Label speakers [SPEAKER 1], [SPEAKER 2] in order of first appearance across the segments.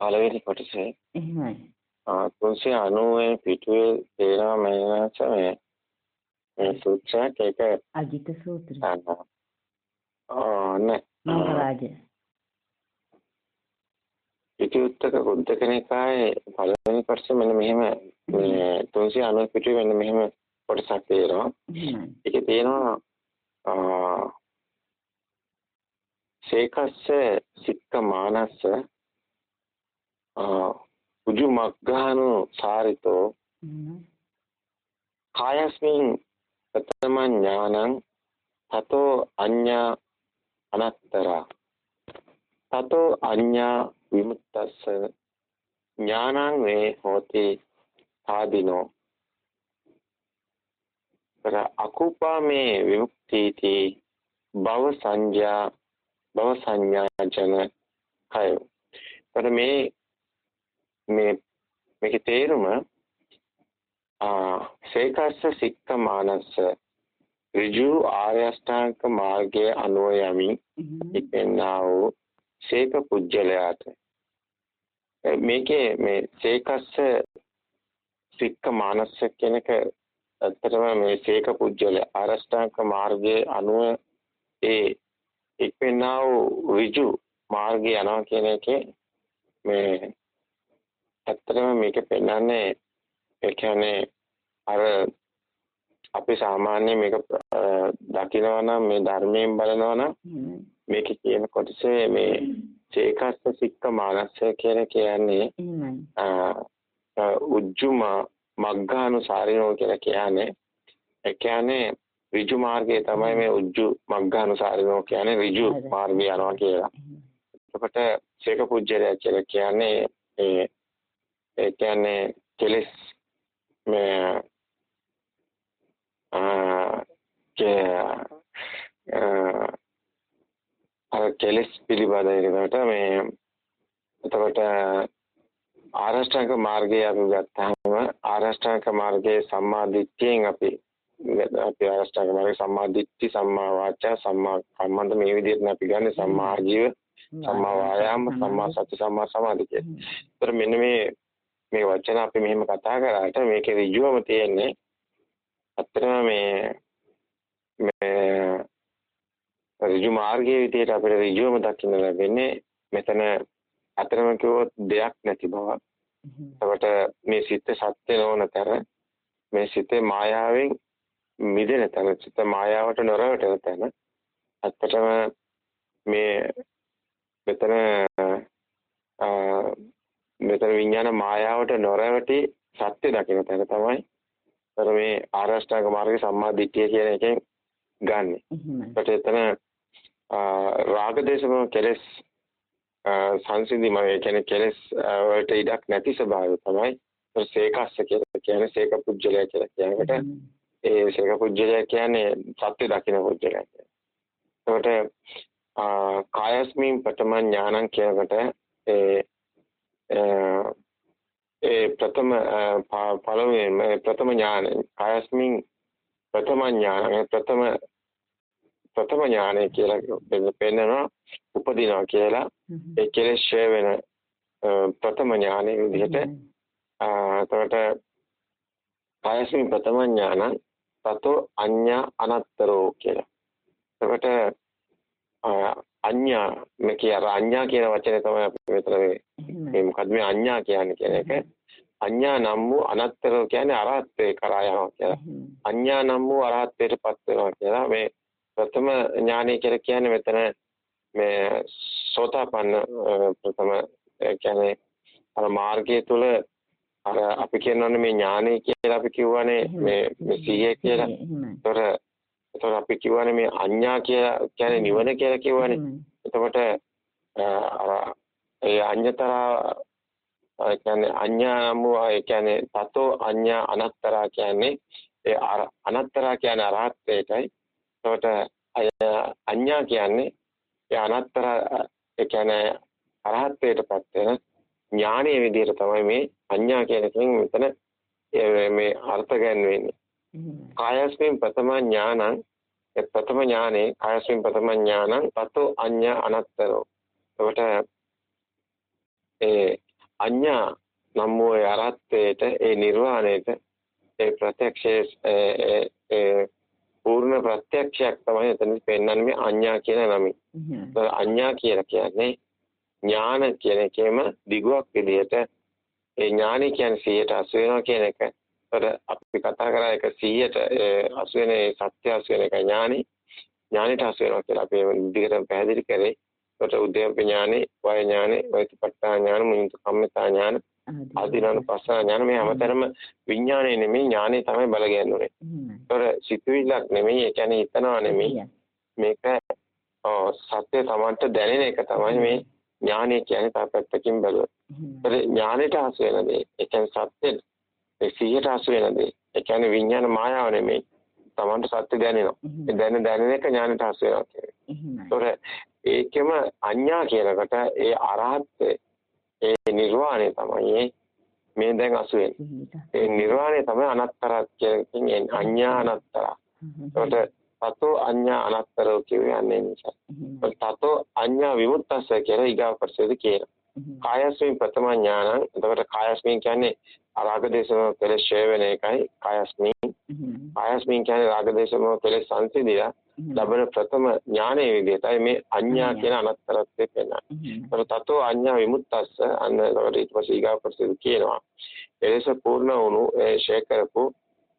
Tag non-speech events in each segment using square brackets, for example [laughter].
[SPEAKER 1] පළවෙනි කොටසේ
[SPEAKER 2] එහෙමයි.
[SPEAKER 1] ආ 390 පිටුවේ තේරම මනසමේ මේ සූත්‍රයක් ඒක
[SPEAKER 2] අජිත සූත්‍රය.
[SPEAKER 1] ආ නෑ.
[SPEAKER 2] නවරාජ.
[SPEAKER 1] පිටිඋත්තක කුද්දක නිකායේ පළවෙනි කොටසේ මෙන්න මෙහෙම මේ 390 පිටුවේ මෙන්න මෙහෙම කොටසක් තියෙනවා. ඒකේ තියෙනවා ආ සේකස්ස සික්ක මානස්ස උජු මග්ගානු සාරිතෝ කායස්මින් ප්‍රථම ඥානං තතෝ අඤ්ඤා අනත්තර තතෝ අඤ්ඤා විමුක්තස්ස ඥානං වේ හෝති ආදිනෝ තර අකුපාමේ විමුක්තිති භව සංඥා භව සංඥා ජන කය. තර මේ මේ මේකේ තේරුම ආ සේකස්ස සික්ක මානස්ස ඍජු ආර්ය අෂ්ටාංග මාර්ගයේ අනුව යමි ඉපෙන්නා වූ සේක පුජ්‍යලයාට මේකේ මේ සේකස්ස සික්ක මානස්ස කියන එක ඇත්තටම මේ සේක පුජ්‍යල ආරෂ්ඨාංග මාර්ගයේ අනුව ඒ ඉපෙන්නා වූ ඍජු මාර්ගය යනවා කියන එකේ මේ ඇත්තටම මේක පෙන්වන්නේ ඒ කියන්නේ අර අපි සාමාන්‍ය මේක දකිනවා නම් මේ ධර්මයෙන් බලනවා නම් මේක කියන කොටසේ මේ චේකස්ස සික්ක මානස කියන කියන්නේ උජ්ජුම මග්ගානුසාරිනෝ කියලා කියන්නේ ඒ කියන්නේ ඍජු මාර්ගය තමයි මේ උජ්ජු මග්ගානුසාරිනෝ කියන්නේ ඍජු මාර්ගය යනවා කියලා. එතකොට ශේක පුජ්‍යලය කියලා කියන්නේ ඒ ඒ කියන්නේ කෙලස් මේ අර කෙලස් පිළිබඳ එකට මේ එතකොට ආරෂ්ඨාංග මාර්ගය අපි ගත්තාම ආරෂ්ඨාංග මාර්ගයේ සම්මා දිට්ඨියෙන් අපි අපි ආරෂ්ඨාංග මාර්ගයේ සම්මා දිට්ඨි සම්මා වාචා සම්මා කම්මන්ත මේ විදිහට අපි ගන්න සම්මා ආජීව සම්මා වායාම සම්මා සති සම්මා සමාධි කියන. ඒතර මෙන්න මේ මේ වචන අපි මෙහෙම කතා කරාට මේකේ ඍජුවම තියෙන්නේ අත්‍තරම මේ මේ ඍජු මාර්ගයේ විදිහට අපිට ඍජුවම දකින්න ලැබෙන්නේ මෙතන අතරම කිව්වොත් දෙයක් නැති බව. එතකොට මේ සිත් සත්‍ය නොවනතර මේ සිතේ මායාවෙන් මිදෙන තැන සිත මායාවට නොරවටන තැන. ඇත්තටම මේ මෙතන මෙතන විඥාන මායාවට නොරවටි සත්‍ය දකින තැන තමයි අර මේ ආරෂ්ඨාංග මාර්ගයේ සම්මා දිට්ඨිය කියන එකෙන් ගන්නෙ. ඒකට එතන රාග දේශම කෙලස් සංසිඳීම ඒ කියන්නේ කෙලස් වලට ඉඩක් නැති ස්වභාවය තමයි. සේකස්ස කියලා කියන්නේ සේක පුජ්‍යලය කියලා කියනකොට ඒ සේක පුජ්‍යලය කියන්නේ සත්‍ය දකින්න පුජ්‍යලය කියන්නේ. ඒකට කායස්මින් පඨම ඥානං කියනකොට ඒ ඒ ප්‍රථම පළවෙනි ප්‍රථම ඥාන කායස්මින් ප්‍රථම ඥාන ප්‍රථම ප්‍රථම ඥානය කියලා පෙන්නනවා උපදිනවා කියලා. ඒ කෙලෙස් ඡය වෙන ප්‍රථම ඥානයේ විදිහට. එතකොට කායස්මින් ප්‍රථම ඥාන තතෝ අඤ්ඤා අනත්තරෝ කියලා. එතකොට අඤ්ඤා මේ කියන අඤ්ඤා කියන වචනේ තමයි අපි මෙතන මේ මොකද්ද මේ අඤ්ඤා කියන්නේ කියන එක අඤ්ඤා නම් වූ අනත්තරෝ කියන්නේ අරහත්ත්වේ කරා යනවා කියලා. අඤ්ඤා නම් වූ අරහත්ත්වයටපත් වෙනවා කියලා මේ ප්‍රථම ඥානය කියලා කියන්නේ මෙතන මේ සෝතාපන්න ප්‍රථම කියන්නේ අර මාර්ගය තුල අර අපි කියනවනේ මේ ඥානය කියලා අපි කියවනේ මේ මේ සීය කියලා. ඒතර ඒතර අපි කියවනේ මේ අඤ්ඤා කියලා කියන්නේ නිවන කියලා කියවනේ. එතකොට අර ඒ අඤ්ඤතරා ඒ කියන්නේ අඤ්ඤාම ඒ කියන්නේ තතෝ අඤ්ඤා අනත්තරා කියන්නේ ඒ අනත්තරා කියන්නේ අරහත්ත්වයටයි එතකොට අඤ්ඤා කියන්නේ ඒ අනත්තර ඒ කියන්නේ අරහත්ත්වයටපත් වෙන ඥානීය විදිහට තමයි මේ අඤ්ඤා කියන එකෙන් මෙතන මේ අර්ථ ගැන්වෙන්නේ. කායස්මින් ප්‍රථම ඥානං ඒ ප්‍රථම ඥානේ කායස්මින් ප්‍රථම ඥානං තතෝ අඤ්ඤා අනත්තරෝ. එතකොට ඒ අඤ්ඤා නම් වූ අරහත්ත්වයට ඒ නිර්වාණයට ඒ ප්‍රත්‍යක්ෂයේ ඒ පූර්ණ ප්‍රත්‍යක්ෂයක් තමයි එතන පෙන්වන්නේ අඤ්ඤා කියන නමින්. අඤ්ඤා කියලා කියන්නේ ඥාන කියන එකේම දිගුවක් විදිහට ඒ ඥානි කියන්නේ 100ට 80 වෙනවා කියන එක. ඒතර අපි කතා කරා එක 100ට 80 වෙන ඒ සත්‍ය 80 වෙන එක ඥානි ඥානෙට 80 වෙනවා කියලා අපි දිගට පැහැදිලි කරේ. ඒකට උද්‍යප්ප ඥානෙ, වය ඥානෙ, වෛතිපට්ඨා ඥාන, මුනිත කම්මිතා ඥාන, ආදීනනුපස්සා ඥාන මේ හැමතැනම විඥානය නෙමෙයි ඥානෙ තමයි බල ගැන්නුනේ. ඒතර සිතුවිල්ලක් නෙමෙයි, ඒ කියන්නේ හිතනවා නෙමෙයි. මේක සත්‍ය තමන්ට දැනෙන එක තමයි මේ ඥානය කියන්නේ තා පැත්තකින් බැලුවොත්. ඒතර ඥානෙට හසු වෙන දේ, ඒ කියන්නේ සත්‍යෙ ඒ සිහියට හසු වෙන දේ. ඒ කියන්නේ විඥාන මායාව නෙමෙයි. තමන්ට සත්‍ය දැනෙනවා. ඒ දැන දැනෙන එක ඥානෙට හසු වෙනවා කියන්නේ. ඒකෙම අඤ්ඤා කියනකොට ඒ අරහත් ඒ නිර්වාණය තමයි මේ දැන් අසු වෙන්නේ. ඒ නිර්වාණය තමයි අනත්තරත් කියන්නේ අඤ්ඤා අනත්තර. ඒකට තතෝ අඤ්ඤා අනත්තරෝ කියුවේ අන්නේ නිසා. තතෝ අඤ්ඤා විමුක්තස්ස කියලා ඊගා පරිසෙද කියනවා. කායස්මින් ප්‍රථම ඥානං එතකොට කායස්මින් කියන්නේ රාග දේශම කෙලෙස් ඡය වෙන එකයි කායස්මින් කායස්මින් කියන්නේ රාග දේශම කෙලෙස් සංසිඳිලා ලබන ප්‍රථම ඥානයේ විදිහටයි මේ අඤ්ඤා කියන අනත්තරත්වය පෙන්වන්නේ. ඒතර තතෝ අඤ්ඤා විමුක්තස්ස අන්න ඒකට ඊට පස්සේ ඊගා ප්‍රසිද්ධ කියනවා. එලෙස පූර්ණ වුණු ඒ ශේකරපු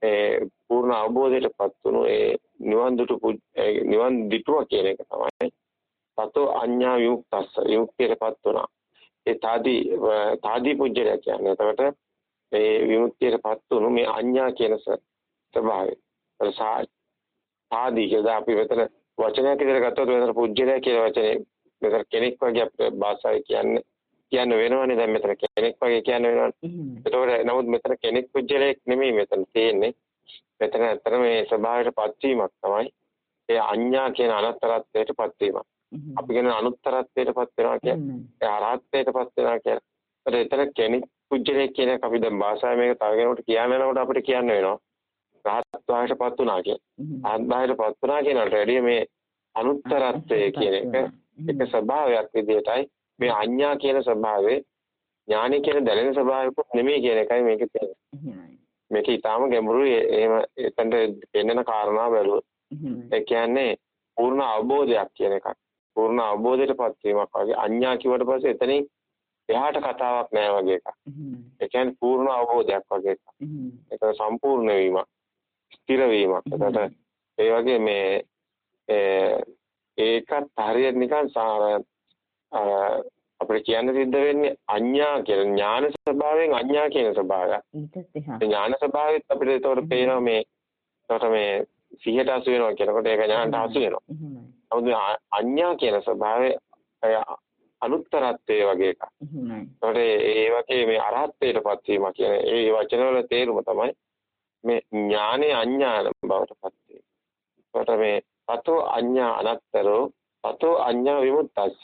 [SPEAKER 1] ඒ පූර්ණ අවබෝධයටපත් වුණු ඒ නිවන් දුටු නිවන් දිටුව කියන එක තමයි. තතෝ අඤ්ඤා විමුක්තස්ස විමුක්තියටපත් වුණා. ඒ තාදී තාදී පුජ්‍යල කියන්නේ. එතකොට මේ විමුක්තියටපත් වුණු මේ අඤ්ඤා කියන ස්වභාවය. ආදී කියලා අපි මෙතන වචනයක් විදිහට ගත්තොත් මෙතන පුජ්‍යලය කියලා වචනේ මෙතන කෙනෙක් වගේ අපේ භාෂාවේ කියන්නේ කියන්න වෙනවනේ දැන් මෙතන කෙනෙක් වගේ කියන්න වෙනවනේ. ඒතකොට නමුත් මෙතන කෙනෙක් පුජ්‍යලයක් නෙමෙයි මෙතන තියෙන්නේ. මෙතන ඇත්තට මේ ස්වභාවයට පත්වීමක් තමයි ඒ අඤ්ඤා කියන අනත්තරත්වයට පත්වීමක්. අපි කියන අනුත්තරත්වයට පත් වෙනවා කියන්නේ ඒ අරහත්ත්වයට පත් වෙනවා කියන්නේ. ඒතර කෙනෙක් පුජ්‍යලයක් කියන එක අපි දැන් භාෂාවේ මේක තව කෙනෙකුට කියන්න යනකොට අපිට කියන්න වෙනවා. රහත් භාවයටපත් වුණා කියන. රහත් භාවයටපත් වුණා කියනට වැඩිය මේ අනුත්තරත්වය කියන එක එක ස්වභාවයක් විදිහටයි මේ අඤ්ඤා කියන ස්වභාවයේ ඥානි කියන දැනෙන ස්වභාවයකුත් නෙමෙයි කියන එකයි මේකේ තියෙන්නේ. මේක ඊටාම ගැඹුරුයි එහෙම එතනට පෙන්වන කාරණා බැලුවොත්. ඒ කියන්නේ පූර්ණ අවබෝධයක් කියන එකක්. පූර්ණ අවබෝධයටපත් වීමක් වගේ අඤ්ඤා කිව්වට පස්සේ එතනින් එහාට කතාවක් නෑ වගේ එකක්. ඒ කියන්නේ පූර්ණ අවබෝධයක් වගේ එකක්. ඒක සම්පූර්ණ වීමක්. ස්ථිර වීමක්. එතකොට ඒ වගේ මේ ඒකත් හරියට නිකන් අපිට කියන්න සිද්ධ වෙන්නේ අඤ්ඤා කියන ඥාන ස්වභාවයෙන් අඤ්ඤා කියන ස්වභාවය. ඥාන ස්වභාවයත් අපිට ඒතකොට පේනවා මේ ඒතකොට මේ සිහියට අසු වෙනවා කියනකොට ඒක ඥානට අසු වෙනවා. නමුත් අඤ්ඤා කියන ස්වභාවය අනුත්තරත්වයේ වගේ එකක්. ඒතකොට ඒ වගේ මේ අරහත්ත්වයටපත් වීම කියන ඒ වචනවල තේරුම තමයි මේ ඥානේ අඥාන බවට පත් වේ. ඒකට මේ තතෝ අඤ්ඤා අනත්තරෝ තතෝ අඤ්ඤා විමුක්තස්ස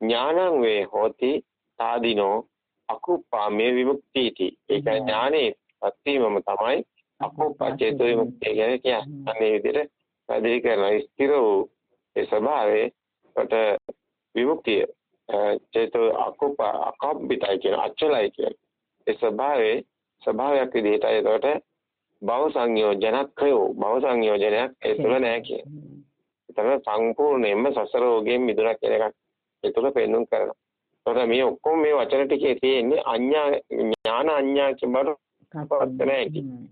[SPEAKER 1] ඥානං වේ හෝති තාදිනෝ අකුප්පා මේ විමුක්තිටි. ඒක ඥානේ පත්වීමම තමයි අකුප්පා චේතෝ විමුක්තිය කියන්නේ කියන්නේ. අනේ විදිහට පැහැදිලි කරන ස්ථිර වූ ඒ ස්වභාවයේ කොට විමුක්තිය චේතෝ අකුප්පා අකම්පිතයි කියන අචලයි කියන ඒ ස්වභාවයේ ස්වභාවයක් විදිහට ඒකට භව සංයෝජනක්ඛයෝ භව සංයෝජනයක් ඒ තුළ නැහැ කියන්නේ. ඒතර සම්පූර්ණයෙන්ම සසර රෝගයෙන් මිදුණා කියන එකක් ඒ තුළ පෙන්වුම් කරනවා. ඒතර මේ ඔක්කොම මේ වචන ටිකේ තියෙන්නේ අඤ්ඤා ඥාන අඤ්ඤා කියන බඩ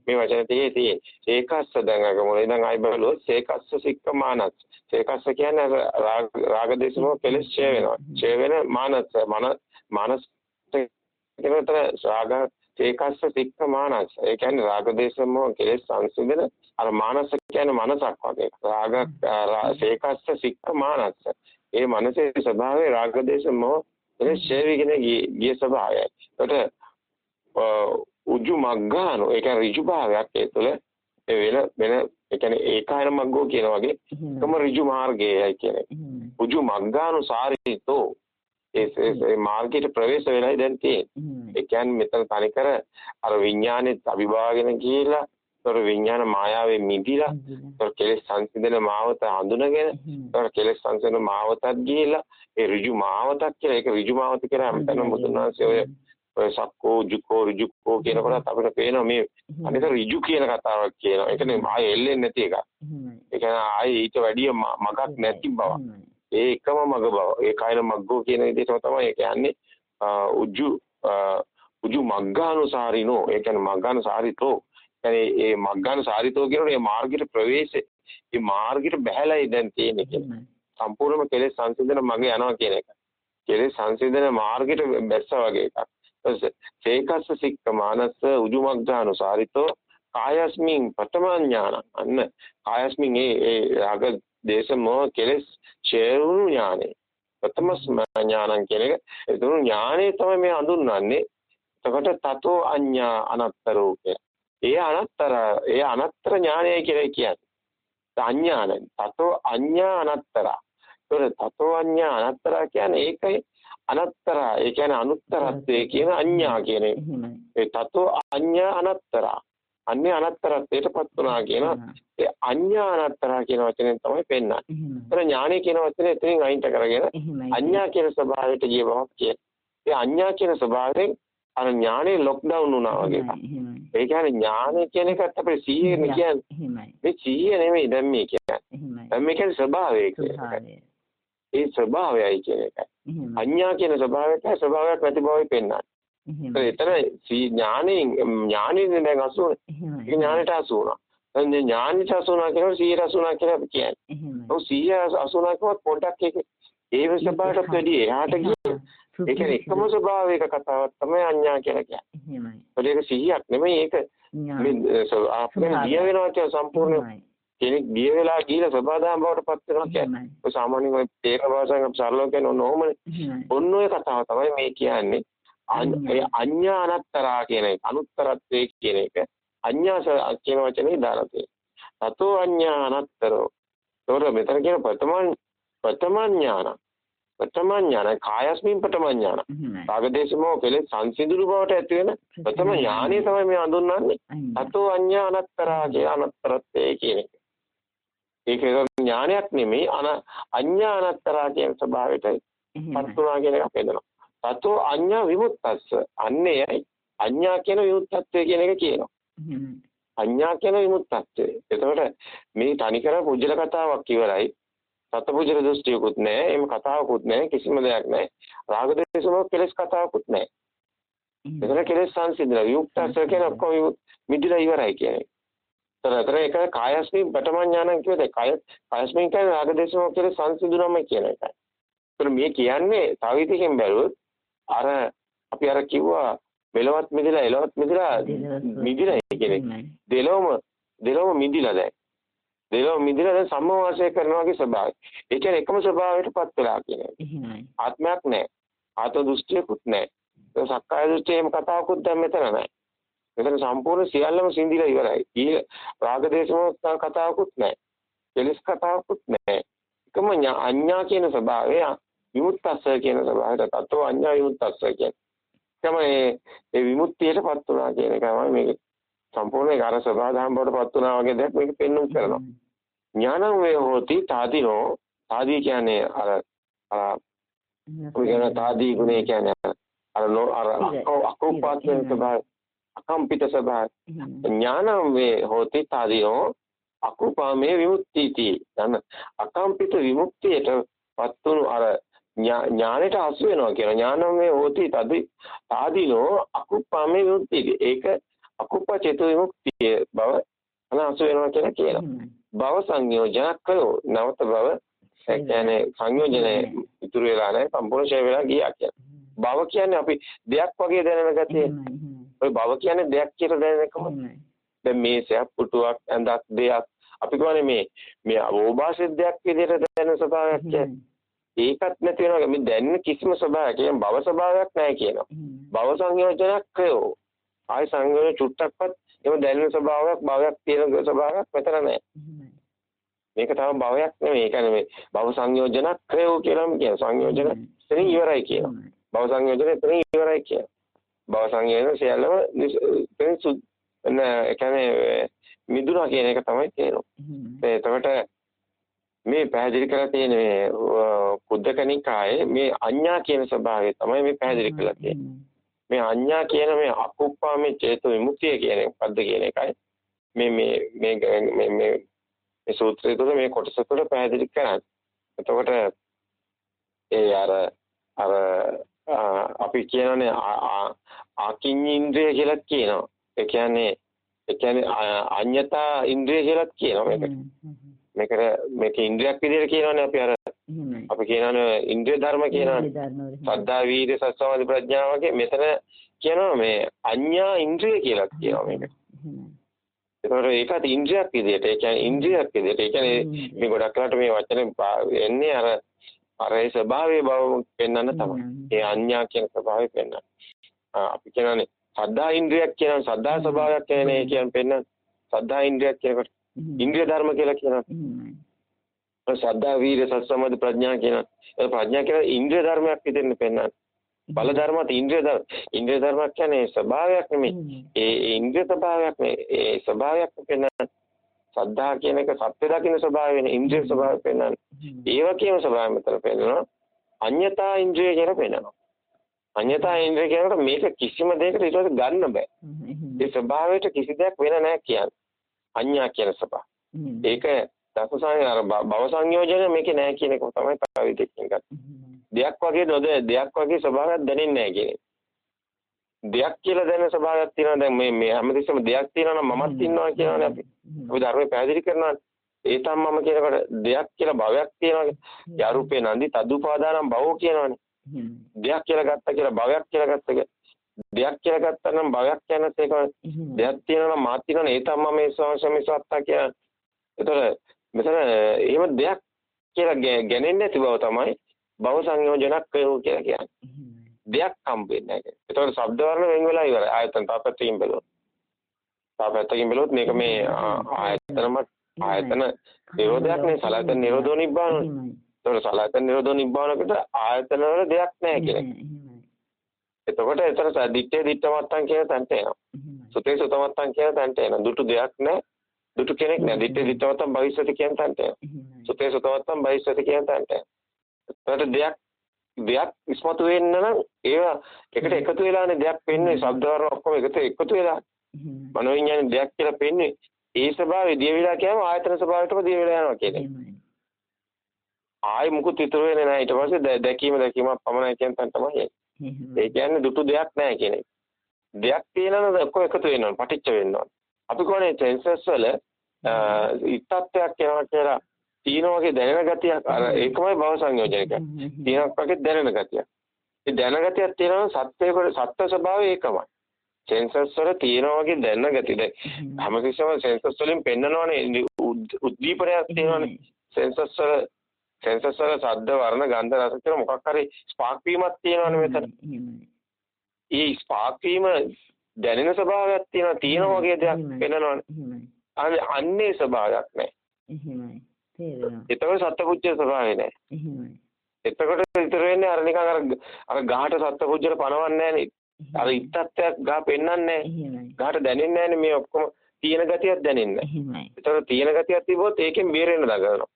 [SPEAKER 1] මේ වචන ටිකේ තියෙන්නේ. ඒකස්ස දැන් අගමු ඉඳන් ආයි බලුවොත් ඒකස්ස සික්කමානස්. ඒකස්ස කියන්නේ රාග දේශමෝ කෙලස් ඡය වෙනවා. ඡය වෙන මානස මන මානස කියනතර රාග ඒකස්ස සික්ක මානස. ඒ කියන්නේ රාග දේශම කෙලෙස් සංසිඳන අර මානස කියන්නේ මනසක් වගේ. රාග ඒකස්ස සික්ක මානස. ඒ මනසේ ස්වභාවය රාග දේශම කෙලෙස් ඡේවිගෙන ගිය ස්වභාවයයි. ඒකට උජු මග්ගානෝ ඒක ඍජු භාවයක් ඒ තුළ වෙන වෙන ඒ කියන්නේ ඒකායන මග්ගෝ කියන වගේ එකම ඍජු මාර්ගයයි කියන්නේ. උජු මග්ගානුසාරිතෝ ඒ මාර්ගයට ප්‍රවේශ වෙලයි දැන් තියෙන්නේ. ඒ කියන්නේ මෙතන තනිකර අර විඥානෙත් අභිභාගගෙන ගිහිලා තොර විඥාන මායාවේ මිදිලා තොර කෙලෙස් සංසිඳන මාවත හඳුනගෙන තොර කෙලෙස් සංසිඳන මාවතත් ගිහිලා ඒ ඍජු මාවතක් කියලා ඒක ඍජු මාවත කියලා හැමතැනම බුදුන් වහන්සේ ඔය ඔය සක්කෝ ජුකෝ ඍජුකෝ කියනකොට අපිට පේනවා මේ අනිත ඍජු කියන කතාවක් කියනවා. ඒ කියන්නේ ආයෙ එල්ලෙන්නේ නැති එකක්. ඒ කියන්නේ ආයෙ ඊට වැඩිය මගක් නැති බව. ඒ එකම මග බව. ඒ කයන මග්ගෝ කියන විදිහටම තමයි ඒ කියන්නේ උජු උජු මග්ගානුසාරිනෝ. ඒ කියන්නේ මග්ගානුසාරිතෝ කියන්නේ ඒ මග්ගානුසාරිතෝ කියනකොට මේ මාර්ගයට ප්‍රවේශේ මේ මාර්ගයට බහැලයි දැන් තියෙන්නේ කියලා. සම්පූර්ණම කෙලෙස් සංසිඳන මග යනවා කියන එක. කෙලෙස් සංසිඳන මාර්ගයට බැස්සා වගේ එකක්. සේකස්ස සික්ක මානස උජුමග්ගානුසාරිතෝ කායස්මින් පඨමඥාන අන්න කායස්මින් ඒ ඒ රාග දේශ මොහ කෙලෙස් ඡේරුණු ඥානෙ ප්‍රථම ඥානං කියන එක ඒතුණු ඥානෙ තමයි මේ හඳුන්වන්නේ එතකොට තතෝ අඤ්ඤා අනත්තරෝ ඒ අනත්තර ඒ අනත්තර ඥානය කියලා කියන්නේ. අඥාන තතෝ අඤ්ඤා අනත්තර. ඒතකොට තතෝ අඤ්ඤා අනත්තර කියන්නේ ඒකයි අනත්තර. ඒ කියන්නේ අනුත්තරත්වයේ කියන අඤ්ඤා කියන ඒ තතෝ අඤ්ඤා අනත්තර. අන්‍ය අනත්තරත්වයටපත් වුණා කියන ඒ අඤ්ඤා අනත්තර කියන වචනයෙන් තමයි පෙන්නන්නේ. ඒතර ඥානය කියන වචනේ එතනින් අයින්ට කරගෙන අඤ්ඤා කියන ස්වභාවයට ගිය බවක් කියන. ඒ අඤ්ඤා කියන ස්වභාවයෙන් අර ඥානේ ලොක්ඩවුන් වුණා වගේ එකක්. ඒ කියන්නේ ඥානය කියන එකත් අපේ සීයේ කියන්නේ. මේ සීය නෙමෙයි දැන් මේ කියන්නේ. දැන් මේ කියන්නේ ස්වභාවය කියන්නේ. ඒ ස්වභාවයයි කියන එකයි. අඤ්ඤා කියන ස්වභාවයට ස්වභාවයක් නැති බවයි පෙන්වන්නේ. එතන ඥානෙන් ඥානෙන් දැන් අසුන. ඒ ඥානෙට අසුනා. දැන් ඥානෙට අසුනා කියනකොට 100 අසුනා කියලා අපි කියන්නේ. ඔව් 100 අසුනා කිව්වොත් පොඩ්ඩක් ඒක ඒ ස්වභාවයටත් වැඩි එහාට ගියේ. ඒ කියන්නේ එකම ස්වභාවයක කතාවක් තමයි අඤ්ඤා කියලා කියන්නේ. ඒක 100ක් නෙමෙයි ඒක මේ අපේ ගිය වෙනවා කියන සම්පූර්ණ කෙනෙක් ගිය වෙලා ගිහලා සබදාම් බවට පත් වෙනවා කියන්නේ. ඔය සාමාන්‍යයෙන් ඔය තේර භාෂාවෙන් අපි සරලව කියන ඕනෝමනේ. ඔන්න ඔය කතාව තමයි මේ කියන්නේ. අඤ්ඤා අනත්තරා කියන එක අනුත්තරත්වයේ කියන එක අඤ්ඤා කියන වචනේ දාලා තියෙනවා. තතෝ අඤ්ඤා අනත්තරෝ. ඒතොර මෙතන කියන ප්‍රථම ප්‍රථම ඥාන. ප්‍රථම ඥාන කායස්මින් ප්‍රථම ඥාන. රාගදේශමෝ කෙලෙස් සංසිඳුරු බවට ඇති වෙන ප්‍රථම ඥානය තමයි මේ හඳුන්වන්නේ. තතෝ අඤ්ඤා අනත්තරා කියන අනත්තරත්වයේ කියන එක. ඒක ඥානයක් නෙමෙයි අන අඥානතරා කියන ස්වභාවයට පත්ුණා කියන එකක් වෙනවා. තතෝ අඤ්ඤා විමුක්තස්ස අන්නේයි අඤ්ඤා කියන විමුක්තත්වය කියන එක කියනවා. අඤ්ඤා කියන විමුක්තත්වය. එතකොට මේ තනිකර පුජ්‍යල කතාවක් ඉවරයි. සතපුජ්‍යල දෘෂ්ටියකුත් නැහැ. එහෙම කතාවකුත් නැහැ. කිසිම දෙයක් නැහැ. රාග දේශම කෙලස් කතාවකුත් නැහැ. එතන කෙලස් සංසිඳන විමුක්තස්ස කියන ඔක්කොම මිදිලා ඉවරයි කියන්නේ. තර ඒක කායස්මින් පඨම ඥානං කියුවද කය කායස්මින් කියන්නේ රාගදේශම කියලා සංසිඳුනම කියන එකයි. ඒතර මේ කියන්නේ තව විදිහකින් බැලුවොත් අර අපි අර කිව්වා මෙලවත් මිදිලා එලවත් මිදිලා මිදිලා කියන්නේ දෙලොම දෙලොම මිදිලා දැන්. දෙලොම මිදිලා දැන් සම්මවාසය කරනවා වගේ ස්වභාවය. ඒ කියන්නේ එකම ස්වභාවයටපත් වෙලා කියන්නේ. ආත්මයක් නැහැ. ආත්ම දෘෂ්ටියකුත් නැහැ. සක්කාය දෘෂ්ටිය එහෙම කතාවකුත් දැන් මෙතන නැහැ. මෙතන සම්පූර්ණ සියල්ලම සිඳිලා ඉවරයි. ඊ රාගදේශම කතාවකුත් නැහැ. කෙලස් කතාවකුත් නැහැ. එකම අඤ්ඤා කියන ස්වභාවය විමුක්තස්ස කියන ස්වභාවයට තත්ව අඤ්ඤා විමුක්තස්ස කියන්නේ. තමයි ඒ විමුක්තියටපත් වුණා කියන එකමයි මේක සම්පූර්ණ ඒක අර ස්වභාවධම් බවටපත් වුණා වගේ දෙයක් මේක පෙන්වන්න කරනවා. ඥානං වේ හෝති තාදීනෝ. තාදී කියන්නේ අර අර කියන තාදී ගුණය කියන්නේ අර අර අකෝපාත් ස්වභාවය අකම්පිත ස්වභාව ඥානම් වේ හෝති තාදීනෝ අකුපාමේ විමුක්තිති. යන අකම්පිත විමුක්තියට පත්තුණු අර ඥානෙට හසු වෙනවා කියන ඥානම් වේ හෝති තදි තාදීනෝ අකුපාමේ විමුක්තිති. ඒක අකුප්පචේත විමුක්තිය බව අනහසු වෙනවා කියලා කියනවා. භව සංයෝජනකයෝ නවත භව කියන්නේ සංයෝජනේ ඉතුරු වෙලා නැහැ සම්පූර්ණ ඡය වෙලා ගියා කියන්නේ භව කියන්නේ අපි දෙයක් වගේ දැනෙන ගතිය. ඔය භව කියන්නේ දෙයක් කියලා දැනෙන එකම. දැන් මේසයක් පුටුවක් ඇඳක් දෙයක්. අපි කියන්නේ මේ මේ අවෝභාෂිත දෙයක් විදිහට දැනෙන ස්වභාවයක් කියන්නේ. ඒකත් නැති වෙනවා. මේ දැනෙන කිසිම ස්වභාවයක් කියන්නේ භව ස්වභාවයක් නැහැ කියනවා. භව සංයෝජනයක් ක්‍රයෝ. ආය සංයෝජන චුට්ටක්වත් එහෙම දැනෙන ස්වභාවයක් භවයක් තියෙන ස්වභාවයක් මෙතන නැහැ. මේක තම භවයක් නෙමෙයි. ඒ කියන්නේ මේ භව සංයෝජන ක්‍රයෝ කියලාම කියන සංයෝජන එතනින් ඉවරයි කියනවා. භව සංයෝජන එතනින් ඉවරයි කියනවා. භව සංයෝජන සියල්ලම ඒ කියන්නේ මිදුණා කියන එක තමයි තේරුම. එතකොට මේ පැහැදිලි කරලා තියෙන මේ කුද්දකනිකායේ මේ අඤ්ඤා කියන ස්වභාවය තමයි මේ පැහැදිලි කරලා තියෙන්නේ. මේ අඤ්ඤා කියන මේ අකුප්පා මේ චේතු විමුක්තිය කියන පද්ද කියන එකයි මේ මේ මේ මේ මේ මේ සූත්‍රය තුළ මේ කොටස තුළ පැහැදිලි කරන්නේ. එතකොට ඒ අර අර අපි කියනනේ ආකින් ඉන්ද්‍රිය කියලා කියනවා. ඒ කියන්නේ ඒ කියන්නේ අඤ්‍යතා ඉන්ද්‍රිය කියලා කියනවා මේකට. මේකට මේක ඉන්ද්‍රියක් විදිහට කියනවනේ අපි අර අපි කියනවනේ ඉන්ද්‍රිය ධර්ම කියනවනේ. සද්ධා වීර්ය සස්සමාධි ප්‍රඥා වගේ මෙතන කියනවා මේ අඤ්ඤා ඉන්ද්‍රිය කියලා කියනවා මේකට. ඒතකොට ඒකත් ඉන්ද්‍රියක් විදිහට ඒ කියන්නේ ඉන්ද්‍රියක් විදිහට ඒ කියන්නේ මේ ගොඩක් වෙලාට මේ වචනේ එන්නේ අර අර ඒ ස්වභාවයේ බව පෙන්වන්න තමයි. ඒ අඤ්ඤා කියන ස්වභාවය පෙන්වන්න. අපි කියනනේ සද්ධා ඉන්ද්‍රියක් කියන සද්ධා ස්වභාවයක් කියන්නේ ඒ කියන්නේ පෙන්වන්න. සද්ධා ඉන්ද්‍රියක් කියනකොට ඉන්ද්‍රිය ධර්ම කියලා කියනවා. සද්ධා වීර්ය සත්සමද ප්‍රඥා කියන ඒ ප්‍රඥා කියන ඉන්ද්‍රිය ධර්මයක් විදිහට පෙන්වන්න. බල ධර්මත් ඉන්ද්‍රිය ධර්ම. ඉන්ද්‍රිය ධර්මයක් කියන්නේ ස්වභාවයක් නෙමෙයි. ඒ ඉන්ද්‍රිය ස්වභාවයක් නෙමෙයි. ඒ ස්වභාවයක් පෙන්වන්න. සද්ධා කියන එක සත්‍ය දකින්න ස්වභාවයනේ ඉන්ද්‍රිය ස්වභාවය පෙන්වන්නේ. ඒව කියන ස්වභාවය මෙතන පෙන්වනවා. අඤ්‍යතා ඉන්ද්‍රිය කියලා පෙන්වනවා. අඤ්‍යතා ඉන්ද්‍රිය කියනකොට මේක කිසිම දෙයකට ඊට ගන්න බෑ. ඒ ස්වභාවයට කිසි දෙයක් වෙන නැහැ කියන්නේ. අඤ්ඤා කියන ස්වභාව. ඒක දසසං අර භව සංයෝජන මේකේ නැහැ කියන එක තමයි ගන්න. දෙයක් වගේ නොද දෙයක් වගේ ස්වභාවයක් දැනෙන්නේ නැහැ කියන දෙයක් කියලා දැනෙන ස්වභාවයක් තියෙනවා දැන් මේ මේ හැමතිස්සෙම දෙයක් තියෙනවා නම් මමත් ඉන්නවා කියනවානේ අපි. අපි ධර්මයේ පැහැදිලි කරනවා. ඒ තම මම කියනකොට දෙයක් කියලා භවයක් තියෙනවා. යාරූපේ නන්දි තදුපාදානම් භවෝ කියනවානේ. දෙයක් කියලා ගත්ත කියලා භවයක් කියලා ගත්ත දෙයක් කියලා ගත්තා නම් භවයක් කියනත් ඒක දෙයක් තියෙනවා නම් මාත් තියෙනවා ඒ තම මම මේ සංසමේ සත්තා කියන. ඒතර මෙතන එහෙම දෙයක් කියලා ගැනෙන්නේ නැති බව තමයි භව සංයෝජනක් කියලා කියන්නේ. දෙයක් හම්බ වෙන්නේ නැහැ. ඒතකොට ශබ්ද වර්ණ වෙන වෙලා ඉවරයි. ආයතන තාපත්තකින් බැලුවොත්. තාපත්තකින් බැලුවොත් මේක මේ ආයතනම ආයතන නිරෝධයක් නේ සලයතන නිරෝධෝ නිබ්බාන. ඒතකොට සලයතන නිරෝධෝ නිබ්බානකට ආයතන වල දෙයක් නැහැ කියන්නේ. එතකොට එතන දිත්තේ දිත්ත මත්තන් කියන තැනට එනවා. සුතේ සුත මත්තන් කියන තැනට එනවා. දුටු දෙයක් නැහැ. දුටු කෙනෙක්. දිත්තේ දිත්ත මත්තන් භවිෂ්‍යති කියන තැනට. සුතේ සුත මත්තන් භවිෂ්‍යති කියන තැනට. එතකොට දෙයක් දෙයක් ඉස්මතු වෙන්න නම් ඒවා එකට එකතු වෙලානේ දෙයක් වෙන්නේ ශබ්ද වර්ණ ඔක්කොම එකතු එකතු වෙලා. මනෝවිඤ්ඤාණය දෙයක් කියලා පෙන්නේ ඒ ස්වභාවය දිය වෙලා කියම ආයතන ස්වභාවයටම දිය වෙලා යනවා කියන්නේ ආයි මුකුත් ඉතුරු වෙන්නේ නැහැ ඊට පස්සේ දැකීම දැකීමක් පමණයි කියන තැන තමයි ඒ කියන්නේ දුටු දෙයක් නැහැ කියන එක. දෙයක් තියෙනවද ඔක්කොම එකතු වෙනවා. පටිච්ච වෙනවා අපි කොහොනේ සෙන්සර්ස් වල ඉත්තත්වයක් වෙනවා කියලා තියෙන වගේ දැනෙන ගතියක් අර ඒකමයි භව සංයෝජනක. තියෙනක් වගේ දැනෙන ගතියක්. ඒ දැනෙන ගතියක් තියෙනවා සත්‍යයකට සත්‍ය ස්වභාවය ඒකමයි. සෙන්සර්ස් වල තියෙන වගේ දැනෙන ගතිය. දැන් හැමතිස්සම සෙන්සර්ස් වලින් පෙන්නනවනේ උද්දීපනයක් තියෙනවනේ. සෙන්සර්ස් වල සෙන්සර්ස් වල ශබ්ද වර්ණ ගන්ධ රස කියන මොකක් හරි ස්පාර්ක් වීමක් තියෙනවනේ මෙතන. ඒ ස්පාර්ක් වීම දැනෙන ස්වභාවයක් තියෙනවා තියෙන වගේ දෙයක් පෙන්නනවනේ. අන්නේ ස්වභාවයක් නැහැ.
[SPEAKER 2] එහෙමයි. තේරෙනවා.
[SPEAKER 1] එතකොට සත්පුජ්‍ය ස්වභාවය නෑ.
[SPEAKER 2] එහෙමයි.
[SPEAKER 1] එතකොට විතර වෙන්නේ අර නිකන් අර අර ගහට සත්පුජ්‍යල පනවන්නේ නෑනේ. අර ඉත්තත්වයක් ගහ පෙන්වන්නේ නෑ.
[SPEAKER 2] එහෙමයි.
[SPEAKER 1] ගහට දැනෙන්නේ නෑනේ මේ ඔක්කොම තියෙන ගතියක් දැනෙන්නේ.
[SPEAKER 2] එහෙමයි.
[SPEAKER 1] එතකොට තියෙන ගතියක් තිබ්බොත් ඒකෙන් බේරෙන්න දඟලනවා.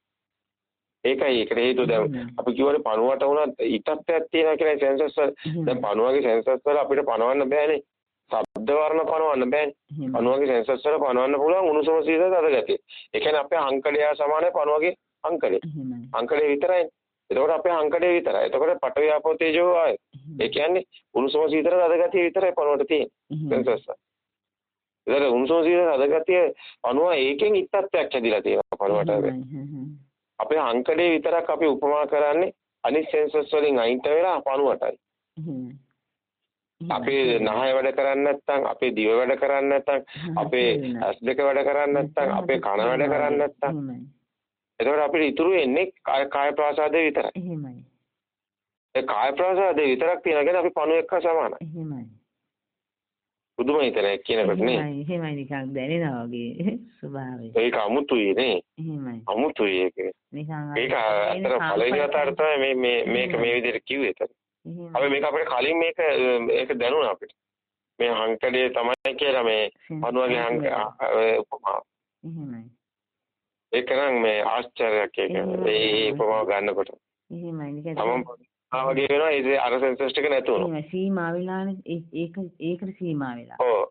[SPEAKER 1] ඒකයි ඒකට හේතුව දැන් අපි කියවනේ පණුවට වුණත් ඉත්තත්වයක් තියෙනවා කියලා සෙන්සර්ස් වල දැන් පණුවගේ සෙන්සර්ස් වල අපිට පනවන්න බෑනේ. ශබ්ද වර්ණ පනවන්න බෑනේ. පණුවගේ සෙන්සර්ස් වල පනවන්න පුළුවන් උණුසුම සීතල තද ගතිය. ඒ කියන්නේ අපේ අංකඩය සමානයි පණුවගේ අංකඩය. අංකඩය විතරයි. එතකොට අපේ අංකඩය විතරයි. එතකොට පට ව්‍යාපෝ තේජෝ ආයි. ඒ කියන්නේ උණුසුම සීතල තද ගතිය විතරයි පණුවට තියෙන්නේ. සෙන්සර්ස්. ඒතර උණුසුම සීතල තද ගතිය පණුව ඒකෙන් ඉත්තත්වයක් හැදිලා තියෙනවා පණුවට. අපේ අංකඩේ විතරක් අපි උපමා කරන්නේ අනිත් සෙන්සර්ස් වලින් අයින්ට වෙලා පණුවටයි. අපේ නහය වැඩ කරන්නේ නැත්නම් අපේ දිව වැඩ කරන්නේ නැත්නම් අපේ ඇස් දෙක වැඩ කරන්නේ නැත්නම් අපේ කන වැඩ කරන්නේ නැත්නම් එතකොට අපිට ඉතුරු වෙන්නේ කාය ප්‍රාසාදේ විතරයි.
[SPEAKER 2] එහෙමයි.
[SPEAKER 1] ඒ කාය ප්‍රාසාදේ විතරක් තියෙනකන් අපි පණු එක්ක සමානයි.
[SPEAKER 2] එහෙමයි.
[SPEAKER 1] බුදුම හිතන කියනකොට නේ.
[SPEAKER 2] එහෙමයි නිකන් දැනෙනවා වගේ [laughs] ස්වභාවය.
[SPEAKER 1] ඒක අමුතුයි නේ.
[SPEAKER 2] එහෙමයි.
[SPEAKER 1] අමුතුයි ඒක.
[SPEAKER 2] නිකන්
[SPEAKER 1] ඒක අතර පළවෙනි වතාවට තමයි මේ මේ මේක මේ විදිහට කිව්වේ. අපි මේක අපිට කලින් මේක ඒක දැනුණා අපිට. මේ හංකඩේ තමයි කියලා මේ පණුවගේ හංක උපමාව.
[SPEAKER 2] එහෙමයි.
[SPEAKER 1] ඒක නම් මේ ආශ්චර්යයක් ඒක. ඒ උපමාව ගන්නකොට.
[SPEAKER 2] එහෙමයි.
[SPEAKER 1] තමන් වගේ වෙනවා ඒ අර සෙන්සස් ටික නැතුණු.
[SPEAKER 2] එහෙමයි. සීමා වෙලානේ ඒක ඒකට සීමා වෙලා.
[SPEAKER 1] ඔව්.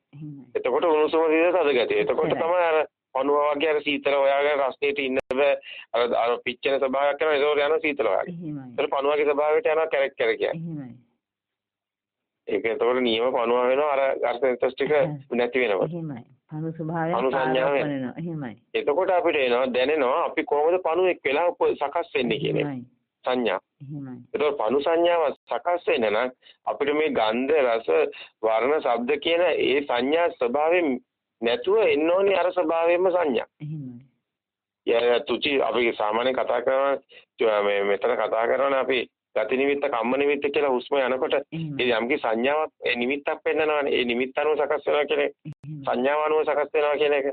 [SPEAKER 1] එතකොට උණුසුම දින තද ගතිය. එතකොට තමයි අර පණුව වගේ අර සීතල හොයාගෙන රස්නේට ඉන්න බෑ. අර අර පිච්චෙන ස්වභාවයක් කරනවා ඒකෝර යනවා සීතල වගේ. ඒතර පණුවගේ ස්වභාවයට යනවා කැරක් කැරක් කියන්නේ. ඒක එතකොට නියම පණුව වෙනවා අර අර සෙන්සස් ටික නැති වෙනවා.
[SPEAKER 2] එහෙමයි. පණු ස්වභාවය. එහෙමයි.
[SPEAKER 1] එතකොට අපිට එනවා දැනෙනවා අපි කොහොමද පණුවෙක් වෙලා සකස් වෙන්නේ කියන එක. සංඥා.
[SPEAKER 2] එහෙමයි.
[SPEAKER 1] ඒතකොට පණු සංඥාව සකස් වෙන්න නම් අපිට මේ ගන්ධ රස වර්ණ ශබ්ද කියන ඒ සංඥා ස්වභාවයෙන් නැතුව එන්න ඕනේ අර ස්වභාවයෙන්ම සංඥා.
[SPEAKER 2] එහෙමයි.
[SPEAKER 1] ය තුචි අපි සාමාන්‍ය කතා කරන මේ මෙතන කතා කරනවානේ අපි ගති නිමිත්ත කම්ම නිමිත්ත කියලා හුස්ම යනකොට ඒ යම්කි සංඥාවක් ඒ නිමිත්තක් පෙන්නනවානේ ඒ නිමිත්ත අනුව සකස් වෙනවා කියන සංඥාව අනුව සකස් වෙනවා කියන එක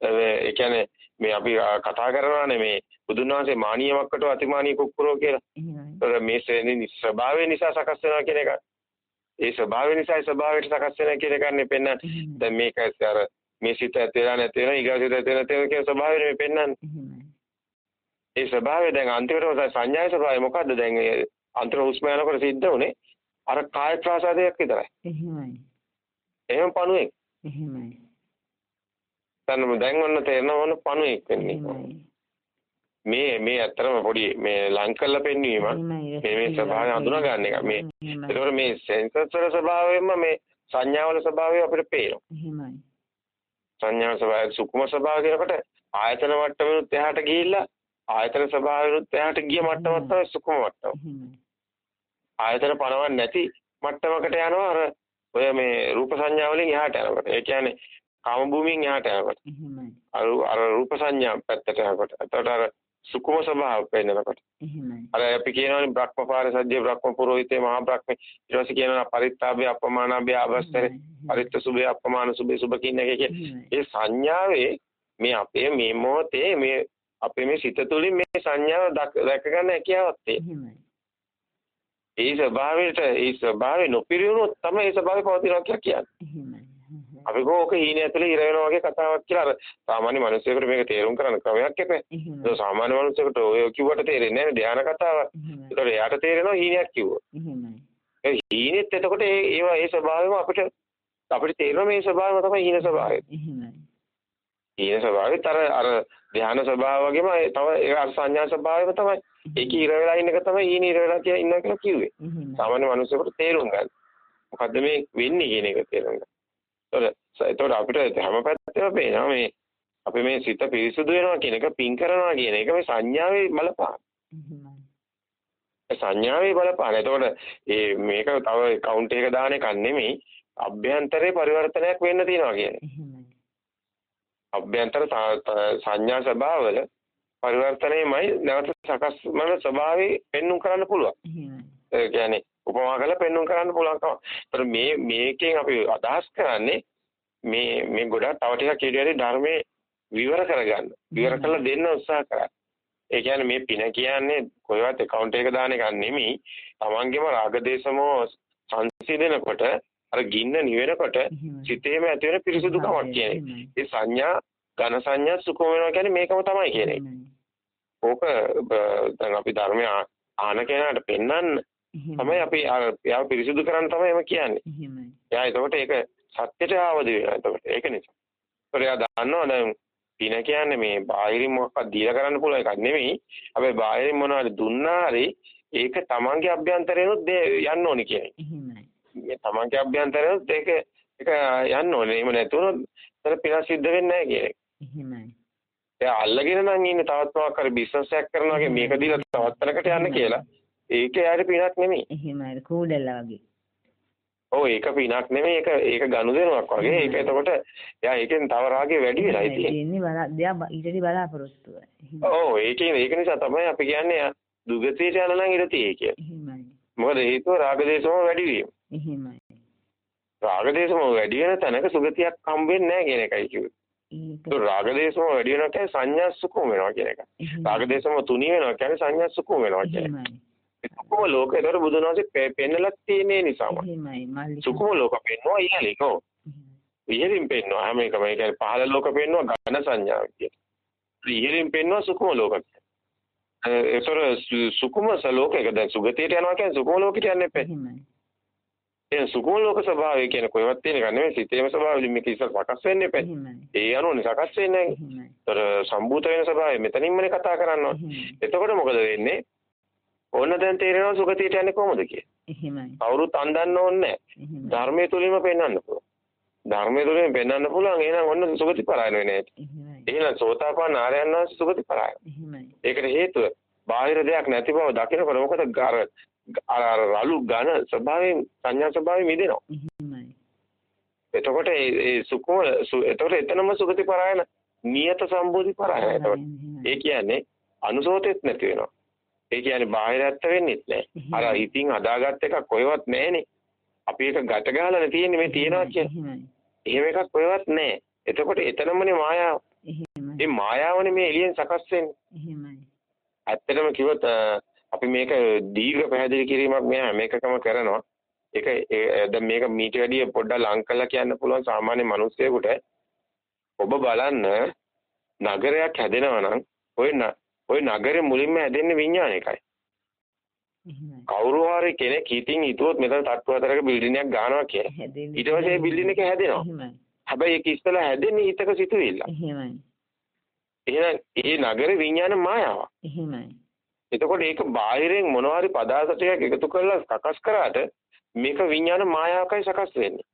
[SPEAKER 1] ඒ කියන්නේ මේ අපි කතා කරනවානේ මේ බුදුන් වහන්සේ මානීය මක්කට අතිමානීය කුක්කුරෝ කියලා.
[SPEAKER 2] එහෙමයි.
[SPEAKER 1] මේ ස්වභාවය නිසා සකස් වෙනවා කියන එක. ඒ ස්වභාවය නිසා ස්වභාවයට සකස් වෙනවා කියන එකනේ පෙන්නන්නේ. දැන් මේක අර මේ සිත ඇතේලා නැතේලා ඊගාසිත ඇතේලා නැතේලා කියන ස්වභාවය මේ.
[SPEAKER 2] එහෙමයි.
[SPEAKER 1] ඒ ස්වභාවය දැන් අන්තිමට සංඥාවේ ස්වභාවය මොකද්ද දැන් ඒ අන්තිම හුස්ම යනකොට සිද්ධ උනේ අර කාය ප්‍රාසාදයක් විතරයි.
[SPEAKER 2] එහෙමයි.
[SPEAKER 1] එහෙම පණුවෙක්.
[SPEAKER 2] එහෙමයි.
[SPEAKER 1] දැන් දැන් ඔන්න තේරෙනවා ඔන්න පණුවෙක් වෙන්නේ. මේ මේ ඇත්තටම පොඩි මේ ලං කරලා.
[SPEAKER 2] එහෙමයි.
[SPEAKER 1] මේ මේ ස්වභාවය හඳුනා ගන්න එක. මේ. ඒකෝර මේ සෙන්සර්ස් වල ස්වභාවයෙන්ම මේ සංඥාවල ස්වභාවය අපිට පේනවා.
[SPEAKER 2] එහෙමයි.
[SPEAKER 1] සංඥා ස්වභාවය සුකුම ස්වභාවය කියනකොට ආයතන මට්ටමෙනුත් එහාට ගිහිල්ලා ආයතන ස්වභාවයෙන්ුත් එහාට ගිය මට්ටමක් තමයි සුකුම මට්ටම. ආයතන පනවන්නේ නැති මට්ටමකට යනවා අර ඔය මේ රූප සංඥා වලින් එහාට යනකොට. ඒ කියන්නේ කාම භූමියෙන් එහාට යනකොට.
[SPEAKER 2] එහෙමයි.
[SPEAKER 1] අර අර රූප සංඥා පැත්තට යනකොට. එතකොට අර සුකුම ස්වභාව පෙන්නකොට.
[SPEAKER 2] එහෙමයි.
[SPEAKER 1] අර අපි කියනවානේ බ්‍රහ්මපාර සද්‍ය බ්‍රහ්ම පුරোহিතේ මහා බ්‍රහ්මේ ඊට පස්සේ කියනවා පරිත්තාභය අපමානාභය අවස්තරේ පරිත්ත සුභය අපමාන සුභය සුභ කියන එක. ඒ සංඥාවේ මේ අපේ මේ මොහොතේ මේ අපේ මේ සිත තුළින් මේ සංඥාව දැක ගන්න හැකියාවක් තියෙනවා. ඒ ස්වභාවයට ඒ ස්වභාවය නොපිරියුණොත් තමයි ඒ ස්වභාවය පවතිනවා කියලා කියන්නේ. අපි කෝක හීනේ ඇතුලේ ඉර වෙනවා වගේ කතාවක් කියලා අර සාමාන්‍ය මිනිස්සුෙකුට මේක තේරුම් කරන්න ක්‍රමයක්.
[SPEAKER 2] එහෙමයි.
[SPEAKER 1] ඒක සාමාන්‍ය මිනිස්සුෙකුට ඔය කිව්වට තේරෙන්නේ නැහැ ධානා කතාවක්. ඒතකොට එයාට තේරෙනවා හීනයක් කිව්වොත්. ඒ හීනෙත් එතකොට ඒ ඒවා ඒ ස්වභාවයම අපිට අපිට තේරෙනවා මේ ස්වභාවය තමයි හීන ස්වභාවය. හීන ස්වභාවයත් අර අර ධානා ස්වභාව වගේම තව ඒ අර සංඥා ස්වභාවයම තමයි. ඒකේ ඉර වෙලා ඉන්න එක තමයි හීන ඉර වෙලා කියලා ඉන්නවා කියලා කිව්වේ. සාමාන්‍ය මිනිස්සුෙකුට තේරුම් ගන්න. මොකද්ද මේ වෙන්නේ කියන එක තේරුම් ගන්න. ඒතකොට අපිට හැම පැත්තෙම පේනවා මේ අපි මේ සිත පිරිසුදු වෙනවා කියන එක පින් කරනවා කියන එක මේ සංඥාවේ බලපාන. සංඥාවේ බලපාන. එතකොට මේ මේක තව කවුන්ට් එක දාන එකක් නෙමෙයි අභ්‍යන්තරේ පරිවර්තනයක් වෙන්න තියෙනවා කියන්නේ. අභ්‍යන්තර සංඥා ස්වභාවවල පරිවර්තනයමයි නැවත සකස් වන ස්වභාවය පෙන්눔 කරන්න පුළුවන්. ඒ කියන්නේ උපමා කරලා පෙන්눔 කරන්න පුළුවන්කම. ඒතර මේ මේකෙන් අපි අදහස් කරන්නේ මේ මේ ගොඩක් තව ටිකක් ඊට ධර්මයේ විවර කරගන්න. විවර කරලා දෙන්න උත්සාහ කරා. ඒ කියන්නේ මේ පින කියන්නේ කොහෙවත් account එක දාන එකක් නෙමෙයි. තමන්ගේම රාගදේශමෝ සංසිඳනකොට අර ගින්න නිවෙනකොට සිතේම ඇති වෙන පිරිසුදුකමක් කියන්නේ. ඒ සංඥා ඝන සංඥා සුඛ වෙනවා කියන්නේ මේකම තමයි කියන්නේ. ඕක දැන් අපි ධර්මය ආන කෙනාට පෙන්වන්න තමයි අපි එයාව පිරිසිදු කරන්න තමයි එම කියන්නේ.
[SPEAKER 2] එහෙමයි.
[SPEAKER 1] එයා එතකොට ඒක සත්‍යයට ආවද වෙනවා එතකොට. ඒක නිසා. ඒත් එයා දන්නවා දැන් පින කියන්නේ මේ බාහිරින් මොකක්වත් දීලා කරන්න පුළුවන් එකක් නෙමෙයි. හැබැයි බාහිරින් මොනවාරි දුන්නා හරි ඒක තමන්ගේ අභ්‍යන්තරේනොත් යන්න ඕනි කියන්නේ.
[SPEAKER 2] එහෙමයි.
[SPEAKER 1] මේ තමන්ගේ අභ්‍යන්තරේනොත් ඒක ඒක යන්න ඕනේ. එහෙම නැතුනොත් තර පින සිද්ධ වෙන්නේ නැහැ කියන්නේ.
[SPEAKER 2] එහෙමයි.
[SPEAKER 1] එයා අල්ලගෙන නම් ඉන්නේ තවත් මොකක් හරි බිස්නස් එකක් කරනවා වගේ මේක දීලා තවත් තැනකට යන්න කියලා. ඒක යාර පිනක් නෙමෙයි.
[SPEAKER 2] එහෙමයි. කූඩල්ලා වගේ.
[SPEAKER 1] ඔව් ඒක පිනක් නෙමෙයි ඒක ඒක ගනුදෙනුවක් වගේ. ඒක එතකොට එයා ඒකෙන් තව රාගේ වැඩි වෙලා ඉතින්.
[SPEAKER 2] ඉන්නේ බලා දෙයා ඊටදී බලාපොරොත්තුව.
[SPEAKER 1] ඔව් ඒකේ ඒක නිසා තමයි අපි කියන්නේ දුගතියට යන නම් ඉඳ තියෙයි කියලා.
[SPEAKER 2] එහෙමයි.
[SPEAKER 1] මොකද හේතුව රාගදේශම වැඩි වීම.
[SPEAKER 2] එහෙමයි.
[SPEAKER 1] රාගදේශම වැඩි වෙන තැනක සුගතියක් හම්බ වෙන්නේ නැහැ කියන එකයි කිව්වේ. ඒක රාගදේශම වැඩි වෙනවා කියන්නේ සංඥා සුකුම වෙනවා කියන එක. රාගදේශම තුනී වෙනවා කියන්නේ සංඥා සුකුම වෙනවා කියන එක. සුකුම ලෝකේ දර බුදුන් වහන්සේ පෙන්නලා තියෙන නිසාම. සුකුම ලෝක පෙන්නවා ඉහළින් ඔව්. ඉහළින් පෙන්වනවා හැම එකම ඒ කියන්නේ පහළ ලෝක පෙන්වනවා ඝන සංඥාව විදියට. ඉහළින් පෙන්වනවා සුකුම ලෝක. ඒතර සුකුම ලෝකයක දැන් සුගතියට යනවා කියන්නේ සුකුම ලෝකෙට යන්න එපා. ඒ සුකුම ලෝක ස්වභාවය කියන්නේ කොහෙවත් තියෙන එක නෙමෙයි සිතේම ස්වභාවය මේක ඉස්සර සකස් වෙන්න එපා. ඒ අනුවනේ සකස් වෙන්නේ නැහැ. ඒතර සම්භූත වෙන ස්වභාවය මෙතනින්මනේ කතා කරන්න එතකොට මොකද වෙන්නේ? ඕන දැන් තේරෙනවා සුගතියට යන්නේ කොහොමද කියලා.
[SPEAKER 2] එහෙමයි.
[SPEAKER 1] කවුරුත් අන්දන්න ඕනේ නැහැ. ධර්මයේ තුලින්ම පෙන්වන්න පුළුවන්. ධර්මයේ තුලින් පෙන්වන්න පුළුවන් එහෙනම් ඔන්න සුගති පරායන වෙන්නේ නැහැ. එහෙනම් සෝතාපන්න ආර්යයන් වහන්සේ සුගති පරායන. ඒකට හේතුව බාහිර දෙයක් නැති බව දකිනකොට මොකද අර අර රළු ඝන ස්වභාවයෙන් සංඥා ස්වභාවයෙන් මිදෙනවා. එතකොට ඒ සුකුම එතකොට එතනම සුගති පරායන නියත සම්බෝධි පරායන. එතකොට ඒ කියන්නේ අනුසෝතෙත් නැති වෙනවා. ඒ කියන්නේ බාහිර ඇත්ත වෙන්නේ නැහැ. අර ඉතින් හදාගත්ත එක කොහෙවත් නැහනේ. අපි ඒක ගැට ගහලානේ තියෙන්නේ මේ තියනවා කියන්නේ. එහෙම එකක් කොහෙවත් නැහැ. එතකොට එතනමනේ මායාව. මේ මායාවනේ මේ එළියෙන් සකස් වෙන්නේ. ඇත්තටම කිව්වොත් අපි මේක දීර්ඝ පැහැදිලි කිරීමක් මෙහා හැම එකකම කරනවා. ඒක දැන් මේක මීට වැඩිය පොඩ්ඩක් ලං කරලා කියන්න පුළුවන් සාමාන්‍ය මිනිස්සෙකුට ඔබ බලන්න නගරයක් හැදෙනවා නම් ඔය ඔය නගරේ මුලින්ම හැදෙන්නේ විඥානයකයි. කවුරු හරි කෙනෙක් හිතින් හිතුවොත් මෙතන තට්ටු හතරක බිල්ඩින් එකක් ගන්නවා කියලා. ඊට පස්සේ ඒ බිල්ඩින් එක හැදෙනවා. හැබැයි ඒක ඉස්සලා හැදෙන්නේ හිතක සිතුවිල්ල.
[SPEAKER 2] එහෙමයි.
[SPEAKER 1] එහෙනම් ඒ නගර විඥාන මායාවක්.
[SPEAKER 2] එහෙමයි.
[SPEAKER 1] එතකොට ඒක බාහිරෙන් මොනවා හරි පදාර්ථ ටිකක් එකතු කරලා සකස් කරාට මේක විඥාන මායාවකයි සකස් වෙන්නේ.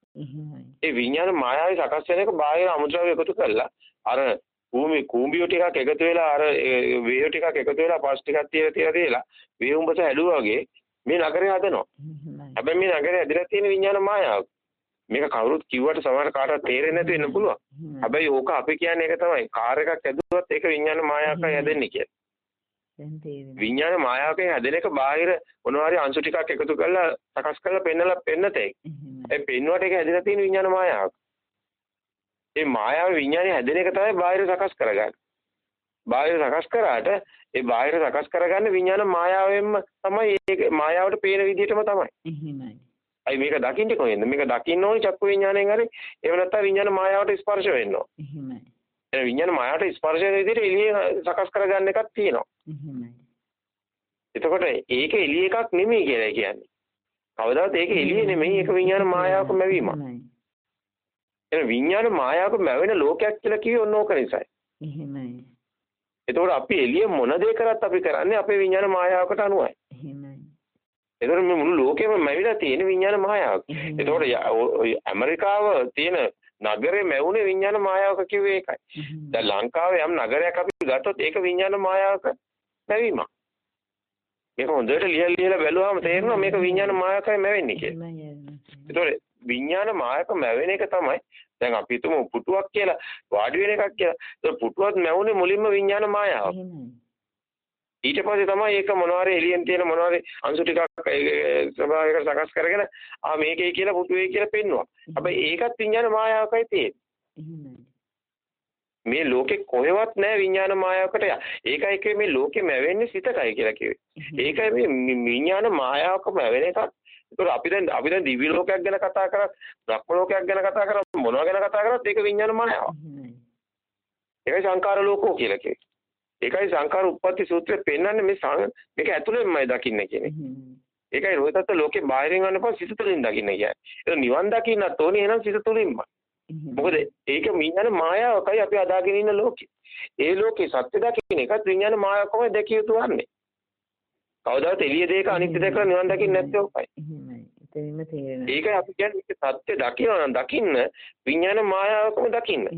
[SPEAKER 1] ඒ විඥාන මායාවේ සකස් වෙන එක බාහිර අමුද්‍රව්‍ය එකතු කරලා අර භූමි කූඹියෝ ටිකක් එකතු වෙලා අර වේයෝ ටිකක් එකතු වෙලා පස් ටිකක් තියලා තියලා තියලා වේවුඹස හැදුවා වගේ මේ නගරය හදනවා. හැබැයි මේ නගරය ඇදලා තියෙන විඥාන මායාවක්. මේක කවුරුත් කිව්වට සමහර කාටවත් තේරෙන්නේ නැති වෙන්න පුළුවන්. හැබැයි ඕක අපි කියන්නේ ඒක තමයි. කාර් එකක් ඇදුවත් ඒක විඥාන මායාවකයි හැදෙන්නේ කියලා. විඥාන මායාවකෙන් හැදෙන එක බාහිර මොනවාරි අංශු ටිකක් එකතු කරලා සකස් කරලා පෙන්නලා පෙන්නතේ. ඒ පෙන්නුවට ඒක හැදෙලා තියෙන විඥාන මායාවක්. ඒ මායාව විඥානේ හැදෙන එක තමයි බාහිර සකස් කරගන්නේ. බාහිර සකස් කරාට ඒ බාහිර සකස් කරගන්න විඥාන මායාවෙන්ම තමයි ඒ මායාවට පේන විදිහටම තමයි.
[SPEAKER 2] එහෙමයි.
[SPEAKER 1] අයි මේක දකින්නේ කොහෙන්ද? මේක දකින්න ඕනේ චක්කු විඥාණයෙන් හරි. එහෙම නැත්නම් විඥාන මායාවට ස්පර්ශ වෙන්න ඕන.
[SPEAKER 2] එහෙමයි.
[SPEAKER 1] ඒ විඥාන මායාවට ස්පර්ශ වෙන විදිහට එළියේ සකස් කරගන්න එකක් තියෙනවා.
[SPEAKER 2] එහෙමයි.
[SPEAKER 1] එතකොට ඒක එළිය එකක් නෙමෙයි කියලා කියන්නේ. කවදාවත් ඒක එළිය නෙමෙයි ඒක විඥාන මායාවක මැවීමක්. එහෙනම් විඥාන මායාවක මැවෙන ලෝකයක් කියලා කිව්වේ ඔන්න ඕක නිසායි.
[SPEAKER 2] එහෙමයි.
[SPEAKER 1] එතකොට අපි එළිය මොන දේ කරත් අපි කරන්නේ අපේ විඥාන මායාවකට අනුවයි.
[SPEAKER 2] එහෙමයි.
[SPEAKER 1] එතකොට මේ මුළු ලෝකෙම මැවිලා තියෙන විඥාන මායාවක්. එතකොට ඇමරිකාව තියෙන නගරේ මැවුනේ විඥාන මායාවක කිව්වේ ඒකයි. දැන් ලංකාවේ යම් නගරයක් අපි ගත්තොත් ඒක විඥාන මායාවක මැවීමක්. මේක හොඳට ලියලා ලියලා බැලුවාම තේරෙනවා මේක විඥාන මායාවකයි මැවෙන්නේ කියලා. එතකොට විඥාන මායක මැවෙන එක තමයි දැන් අපි හිතමු පුටුවක් කියලා වාඩි වෙන එකක් කියලා. ඒක පුටුවක් මැවුනේ මුලින්ම විඥාන මායාවක්. ඊට පස්සේ තමයි ඒක මොනවාරි එළියෙන් තියෙන මොනවාරි අංශු ටිකක් ස්වභාවයකට සකස් කරගෙන ආ මේකේ කියලා පුටුවේ කියලා පෙන්නවා. හැබැයි ඒකත් විඥාන මායාවකයි තියෙන්නේ. මේ ලෝකේ කොහෙවත් නැහැ විඥාන මායාවකට. ඒකයි මේ ලෝකෙ මැවෙන්නේ සිතකයි කියලා කිව්වේ. ඒකයි මේ විඥාන මායාවක මැවෙන එකක්. ඒතකොට අපි දැන් අපි දැන් දිව්‍ය ලෝකයක් ගැන කතා කරා, බ්‍රහ්ම ලෝකයක් ගැන කතා කරා, මොනවා ගැන කතා කරත් ඒක විඥාන මායාවක්. ඒකයි සංකාර ලෝකෝ කියලා කිව්වේ. ඒකයි සංකාර උප්පත්ති සූත්‍රයේ පෙන්වන්නේ මේ මේක ඇතුළෙන්මයි දකින්නේ කියන්නේ. ඒකයි රෝහිතත් ලෝකේ බාහිරින් වන්නපන් සිත තුළින් දකින්න කියන්නේ. ඒක නිවන් දකින්නත් ඕනේ එහෙනම් සිත තුළින්මයි. මොකද ඒක විඥාන මායාවකයි අපි අදාගෙන ඉන්න ලෝකේ. ඒ ලෝකේ සත්‍ය දකින්න එකත් විඥාන මායාවකමයි දැකිය යුතු වන්නේ. කවදාවත් එළිය දෙයක අනිත්‍ය දැකලා නිවන් දකින්න නැත්තේ ඔකයි.
[SPEAKER 2] එතනින්ම තේරෙනවා.
[SPEAKER 1] ඒකයි අපි කියන්නේ සත්‍ය දකිනවා නම් දකින්න විඥාන මායාවකම දකින්න.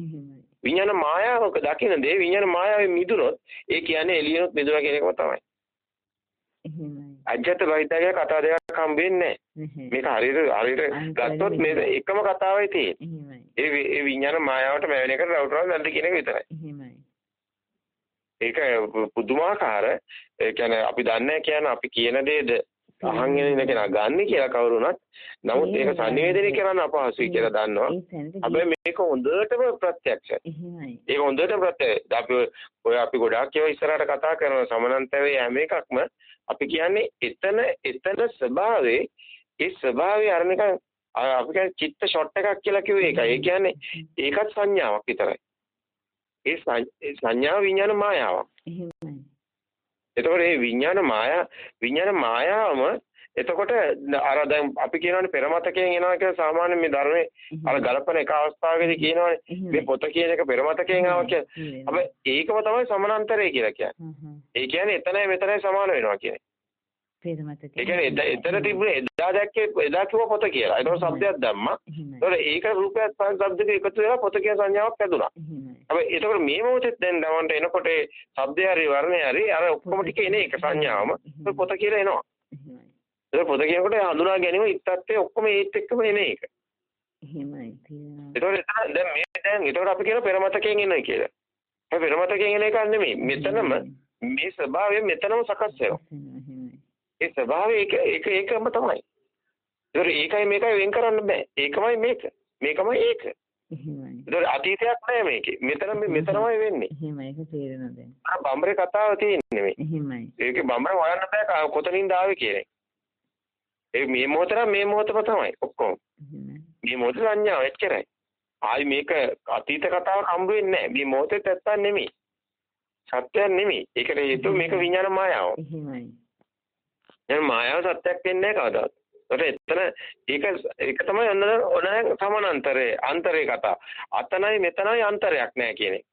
[SPEAKER 1] විඥාන මායාවක දකින්න දේ විඥාන මායාවෙන් මිදුනොත් ඒ කියන්නේ එළියනොත් මිදුණා කියන එකම තමයි. අජ්ජත් බහිද්දාගේ කතා දෙකක් හම්බෙන්නේ නැහැ. මේක හරියට හරියට ගත්තොත් මේ එකම කතාවයි තියෙන්නේ. ඒ ඒ විඥාන මායාවට මැවෙන එකට රවුටරව නැද්ද කියන එක විතරයි. ඒක පුදුමාකාර ඒ කියන්නේ අපි දන්නේ කියන්නේ අපි කියන දේද අහන් ඉන්න කෙනා ගන්න කියලා කවුරුණත් නමුත් ඒක සංනිවේදනය කරන්න අපහසුයි කියලා දන්නවා. හැබැයි මේක හොඳටම ප්‍රත්‍යක්ෂයි. ඒක හොඳටම ප්‍රත්‍යක්ෂයි. අපි ඔය අපි ගොඩාක් ඒවා ඉස්සරහට කතා කරන සමනන්තවේ හැම එකක්ම අපි කියන්නේ එතන එතන ස්වභාවයේ ඒ ස්වභාවය අරනික අපි කියන්නේ චිත්ත ෂොට් එකක් කියලා කිව්වේ ඒකයි. ඒ කියන්නේ ඒකත් සංඥාවක් විතරයි. ඒ සංඥා විඥාන මායාවක්.
[SPEAKER 2] එහෙමයි.
[SPEAKER 1] එතකොට මේ විඥාන මායා විඥාන මායාවම එතකොට අර දැන් අපි කියනවානේ පෙරමතකයෙන් එනවා කියලා සාමාන්‍ය මේ ධර්මයේ අර ගලපන එක අවස්ථාවකදී කියනවානේ මේ පොත කියන එක පෙරමතකයෙන් ආවා කියලා. අපි ඒකම තමයි සමානතරය කියලා කියන්නේ. ඒ කියන්නේ එතනයි මෙතනයි සමාන වෙනවා කියන්නේ.
[SPEAKER 2] ප්‍රේත මතකේ.
[SPEAKER 1] ඒ කියන්නේ එතන තිබුණේ එදා දැක්කේ එදා කිව්ව පොත කියලා. ඒකට શબ્දයක් දැම්මා. ඒතකොට ඒක රූපයත් ශබ්දක එකතු වෙලා පොත කියන සංඥාවක් ඇදුනා. හැබැයි ඒතකොට මේ මොහොතෙත් දැන් ගමන්ට එනකොට ඒ શબ્දය හරි වර්ණය හරි අර ඔක්කොම ටික එන එක සංඥාවම පොත කියලා එනවා. ඒක පොත කියනකොට හඳුනා ගැනීම ඉත්තත්තේ ඔක්කොම ඒත් එක්කම එන එක.
[SPEAKER 2] එහෙමයි තියෙනවා.
[SPEAKER 1] ඒතකොට දැන් මේ දැන් ඒතකොට අපි කියන පෙරමතකයෙන් එන කියලා. හැබැයි පෙරමතකයෙන් එන එකක් නෙමෙයි. මෙතනම මේ ස්වභාවය මෙතනම සකස් වෙනවා. ඒ ස්වභාවය ඒක ඒක ඒකම තමයි. ඒතකොට ඒකයි මේකයි වෙන් කරන්න බෑ. ඒකමයි මේක. මේකමයි ඒක.
[SPEAKER 2] එහෙමයි.
[SPEAKER 1] ඒතකොට අතීතයක් නෑ මේකේ. මෙතන මෙතනමයි වෙන්නේ.
[SPEAKER 2] එහෙමයි ඒක තේරෙනවා දැන්.
[SPEAKER 1] ආ බම්බරේ කතාව තියෙන්නේ මේ.
[SPEAKER 2] එහෙමයි.
[SPEAKER 1] ඒකේ බම්බර හොයන්න බෑ කොතනින්ද ආවේ එක. ඒ මේ මොහොත මේ මොහොතම තමයි ඔක්කොම. මේ මොහොත සංඥාව එච්චරයි. ආයි මේක අතීත කතාවක් හම්බ වෙන්නේ නැහැ. මේ මොහොතේ ඇත්තක් නෙමෙයි. සත්‍යයක් නෙමෙයි. ඒකට හේතුව මේක විඥාන මායාව.
[SPEAKER 2] එහෙමයි.
[SPEAKER 1] දැන් මායාව සත්‍යයක් වෙන්නේ නැහැ කවදාවත්. එතන ඒක ඒක තමයි ඔන්න ඔන සමානතරේ අන්තරේ කතා. අතනයි මෙතනයි අන්තරයක් නැහැ කියන එක.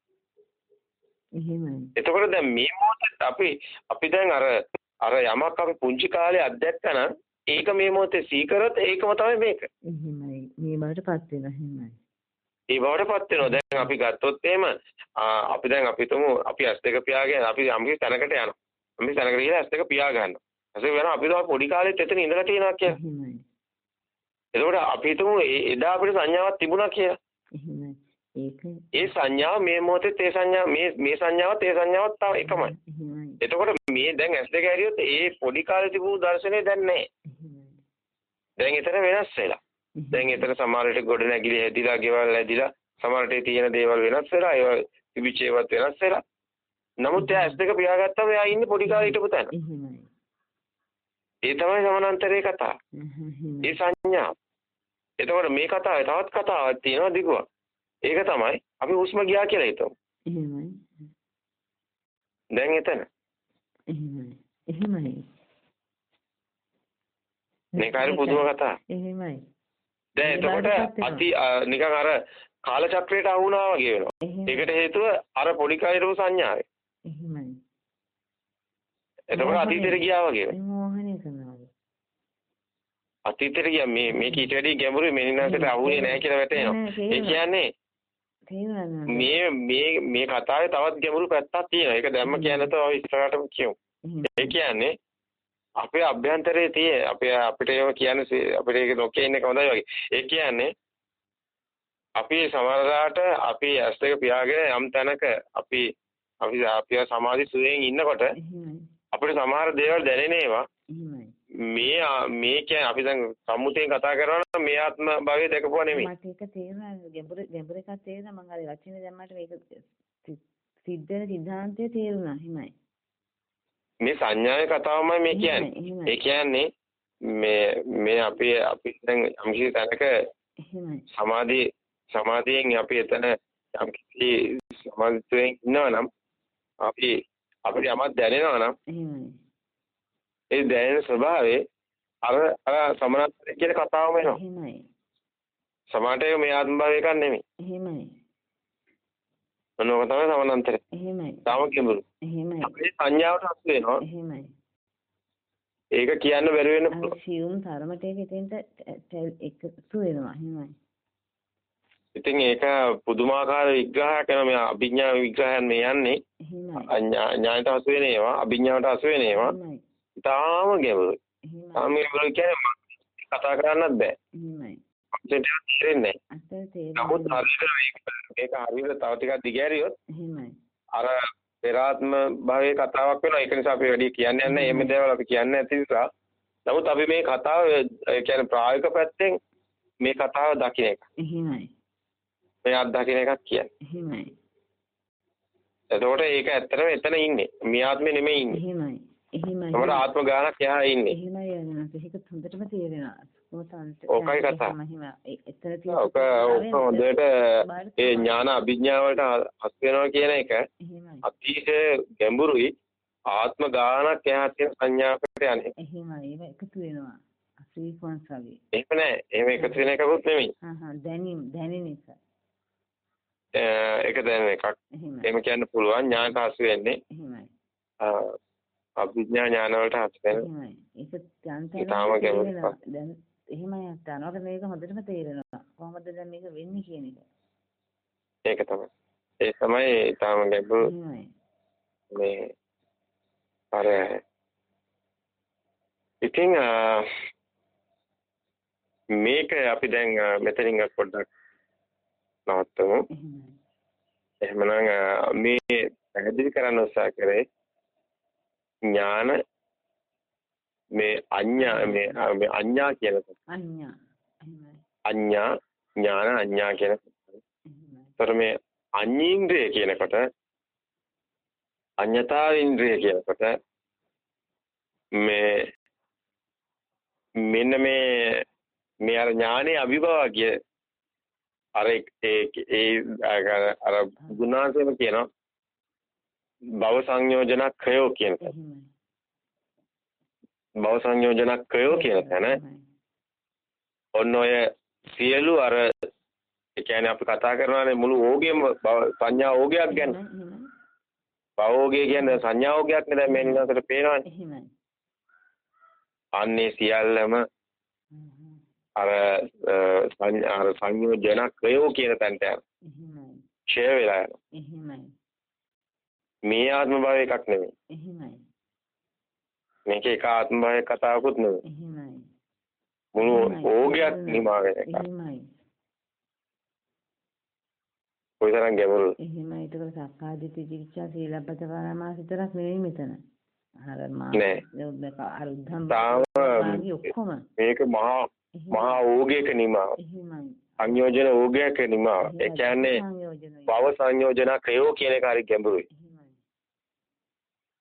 [SPEAKER 2] එහෙමයි.
[SPEAKER 1] එතකොට දැන් මේ මොහොතේ අපි අපි දැන් අර අර යමක් අපි පුංචි කාලේ අත්දැක්කනම් ඒක මේ මොහොතේ සීකරත් ඒකම තමයි මේක.
[SPEAKER 2] එහෙමයි. මේ බවටපත් වෙනවා එහෙමයි.
[SPEAKER 1] ඒ බවටපත් වෙනවා. දැන් අපි ගත්තොත් එහෙම අපි දැන් අපි තුමු අපි ඇස් දෙක පියාගෙන අපි යම්කිසි තැනකට යනවා. අපි තැනකට ගිහලා ඇස් දෙක පියා ගන්නවා. දෙක වෙනවා අපි තමයි පොඩි කාලෙත් එතන ඉඳලා තියෙනවා කියලා. එතකොට අපි හිතමු එදා අපිට සංඥාවක් තිබුණා කියලා. ඒ සංඥාව මේ මොහොතේ ඒ සංඥා මේ මේ සංඥාවත් ඒ සංඥාවත් තව එකමයි. එතකොට මේ දැන් ඇස් දෙක ඇරියොත් ඒ පොඩි කාලේ තිබුණු දර්ශනේ දැන් නැහැ. දැන් එතන වෙනස් වෙලා. දැන් එතන සමහරට ගොඩ නැගිලි හැදිලා, ගෙවල් හැදිලා, සමහරට තියෙන දේවල් වෙනස් වෙලා, ඒවා තිබිච්ච ඒවාත් වෙනස් වෙලා. නමුත් එයා ඇස් දෙක පියාගත්තම එයා ඉන්නේ පොඩි කාලේ හිටපු තැන. ඒ තමයි සමානන්තරේ කතාව. ඒ සංඥා. එතකොට මේ කතාවේ තවත් කතාවක් තියෙනවා දිගුවක්. ඒක තමයි අපි හුස්ම ගියා කියලා හිතමු.
[SPEAKER 2] එහෙමයි.
[SPEAKER 1] දැන් එතන.
[SPEAKER 2] එහෙමයි. එහෙමයි.
[SPEAKER 1] මේක හරි පුදුම කතාවක්.
[SPEAKER 2] එහෙමයි.
[SPEAKER 1] දැන් එතකොට අති නිකන් අර කාලචක්‍රයට අහු වුණා වගේ වෙනවා. ඒකට හේතුව අර පොඩි කාලේ සංඥාවේ.
[SPEAKER 2] එහෙමයි.
[SPEAKER 1] එතකොට අතීතෙට ගියා වගේ වෙනවා. අතීතෙට ගියා මේ මේක ඊට වැඩි ගැඹුරුයි මෙනිනාසට අහුනේ නැහැ කියලා වැටෙනවා. ඒ කියන්නේ මේ මේ මේ කතාවේ තවත් ගැඹුරු පැත්තක් තියෙනවා. ඒක දැම්ම කියන්නේ තව ඉස්සරහටම කියමු. ඒ කියන්නේ අපේ අභ්‍යන්තරයේ තියෙන අපේ අපිට ඒව කියන්නේ අපිට ඒක නොකිය ඉන්න එක හොඳයි වගේ. ඒ කියන්නේ අපි සමහරලාට අපි ඇස් දෙක පියාගෙන යම් තැනක අපි අපි අපි සමාධි සුවයෙන් ඉන්නකොට අපිට සමහර දේවල් දැනෙන ඒවා මේ මේ කියන්නේ අපි දැන් සම්මුතියෙන් කතා කරනවා මේ ආත්ම භාවය දැකපුවා නෙමෙයි.
[SPEAKER 2] මට ඒක තේරුණා ගැඹුර ගැඹුර එකක් තේරුණා මම අර වචනේ දැම්මට මේක සිද්ධ වෙන සිද්ධාන්තය තේරුණා හිමයි.
[SPEAKER 1] මේ සංඥාවේ කතාවමයි මේ කියන්නේ. ඒ කියන්නේ මේ මේ අපි අපි දැන් යම්කිසි තැනක සමාධි සමාධියෙන් අපි එතන යම්කිසි සමාධියෙන් ඉන්නවා නම් අපි අපිට යමක් දැනෙනවා නම් ඒ දැනෙන ස්වභාවයේ අර අර සමනත් කියන කතාවම වෙනවා.
[SPEAKER 2] එහෙමයි.
[SPEAKER 1] සමානට ඒක මේ ආත්ම භාවය එකක් නෙමෙයි.
[SPEAKER 2] එහෙමයි.
[SPEAKER 1] මොනවාක තමයි සමානන්තරය.
[SPEAKER 2] එහෙමයි.
[SPEAKER 1] තාම කිඹුරු.
[SPEAKER 2] එහෙමයි.
[SPEAKER 1] අපේ සංඥාවට හසු වෙනවා.
[SPEAKER 2] එහෙමයි.
[SPEAKER 1] ඒක කියන්න බැරි වෙන පුළුවන්.
[SPEAKER 2] සියුම් තරමට ඒක එතෙන්ට එකතු වෙනවා. එහෙමයි.
[SPEAKER 1] ඉතින් ඒක පුදුමාකාර විග්‍රහයක් කරන මේ අභිඥා විග්‍රහයන් මේ යන්නේ. ඥානයට හසු වෙන ඒවා, අභිඥාවට හසු වෙන ඒවා. තාම ගැඹුරුයි. තාම ගැඹුරු කියන්නේ කතා කරන්නත් බෑ.
[SPEAKER 2] එහෙමයි.
[SPEAKER 1] අපිට තේරෙන්නේ නැහැ. නමුත් හරියට මේක හරියට තව ටිකක් දිගහැරියොත්
[SPEAKER 2] එහෙමයි.
[SPEAKER 1] අර පෙරාත්ම භවයේ කතාවක් වෙනවා. ඒක නිසා අපි වැඩි කියන්නේ නැහැ. එහෙම දේවල් අපි කියන්නේ නැති නිසා. නමුත් අපි මේ කතාව ඒ කියන්නේ ප්‍රායෝගික පැත්තෙන් මේ කතාව දකින්න එක.
[SPEAKER 2] එහෙමයි.
[SPEAKER 1] මේ අත්දකින්න එකක් කියන්නේ.
[SPEAKER 2] එහෙමයි.
[SPEAKER 1] එතකොට ඒක ඇත්තටම එතන ඉන්නේ. මේ ආත්මෙ නෙමෙයි ඉන්නේ.
[SPEAKER 2] එහෙමයි. එහෙමයි.
[SPEAKER 1] අපේ ආත්ම ගානක් එහා ඉන්නේ.
[SPEAKER 2] එහෙමයි යනවා. ඒක හොඳටම තේරෙනවා.
[SPEAKER 1] ඕකයි කතා.
[SPEAKER 2] එතන තියෙන
[SPEAKER 1] ඔක හොඳට ඒ ඥාන අභිඥා වලට හස් වෙනවා කියන එක. අතිශය ගැඹුරුයි ආත්ම ගානක් එහා තියෙන සංඥාවකට යන්නේ.
[SPEAKER 2] එහෙමයි. ඒක එකතු වෙනවා. සීක්වන්ස් වගේ.
[SPEAKER 1] එහෙම නෑ. එහෙම එකතු වෙන එකකුත් නෙමෙයි.
[SPEAKER 2] හා හා දැනීම දැනෙන එක.
[SPEAKER 1] ඒක දැනෙන එකක්. එහෙම කියන්න පුළුවන් ඥානට හසු වෙන්නේ.
[SPEAKER 2] එහෙමයි.
[SPEAKER 1] අභිඥා ඥාන වලට හසු වෙන.
[SPEAKER 2] එහෙමයි. ඒක දැන්. දැන් එහෙමයි අතනකට මේක හොඳටම තේරෙනවා. කොහොමද දැන් මේක වෙන්නේ කියන එක.
[SPEAKER 1] ඒක තමයි. ඒ තමයි ඊටාම ගැඹුරු. මේ අර ඉතින් මේක අපි දැන් මෙතනින් පොඩ්ඩක් නවත්තමු. එහෙමනම් මේ පැහැදිලි කරන්න උත්සාහ කරේ ඥාන මේ අඤ්ඤා මේ මේ අඤ්ඤා කියන එක.
[SPEAKER 2] අඤ්ඤා.
[SPEAKER 1] අඤ්ඤා ඥාන අඤ්ඤා කියන.
[SPEAKER 2] එහෙමයි.
[SPEAKER 1] ඒතර මේ අඤ්ඤීන්ද්‍රය කියනකොට අඤ්ඤතාවින්ද්‍රය කියනකොට මේ මෙන්න මේ මේ අර ඥානේ අභිභවගිය අර ඒ අර ගුණාසෙම කියනවා භව සංයෝජන ක්‍රයෝ කියන.
[SPEAKER 2] එහෙමයි.
[SPEAKER 1] භව සංයෝජන ක්‍රයෝ කියන තැන ඔන්න ඔය සියලු අර ඒ කියන්නේ අපි කතා කරනවානේ මුළු ඕගෙම සංඥා ඕගයක් ගැන. භවෝගය කියන්නේ සංඥා ඕගයක් නේ දැන් මේ නිවසට පේනවනේ.
[SPEAKER 2] එහෙමයි.
[SPEAKER 1] අන්නේ සියල්ලම අර අර සංයෝජන ක්‍රයෝ කියන තැනට යනවා.
[SPEAKER 2] එහෙමයි.
[SPEAKER 1] ක්ෂය වෙලා යනවා.
[SPEAKER 2] එහෙමයි.
[SPEAKER 1] මේ ආත්ම භාවය එකක් නෙමෙයි.
[SPEAKER 2] එහෙමයි.
[SPEAKER 1] මේක එක ආත්ම භාවයක කතාවකුත් නෙමෙයි.
[SPEAKER 2] එහෙමයි.
[SPEAKER 1] මුළු ඕගයක් නිමා වෙන එකක්.
[SPEAKER 2] එහෙමයි.
[SPEAKER 1] කොයිතරම් ගැඹුරුද?
[SPEAKER 2] එහෙමයි. ඒකට සක්කාදිට්ඨි චිකිත්සා සීලබ්බත පරමාස විතරක් නෙවෙයි මෙතන. අර මා
[SPEAKER 1] නෑ.
[SPEAKER 2] අර උද්ධම්
[SPEAKER 1] තාම
[SPEAKER 2] ඔක්කොම
[SPEAKER 1] මේක මහා මහා ඕගයක නිමාව.
[SPEAKER 2] එහෙමයි.
[SPEAKER 1] සංයෝජන ඕගයක නිමාව. ඒ කියන්නේ භව සංයෝජන ක්‍රයෝ කියන එක හරි ගැඹුරුයි.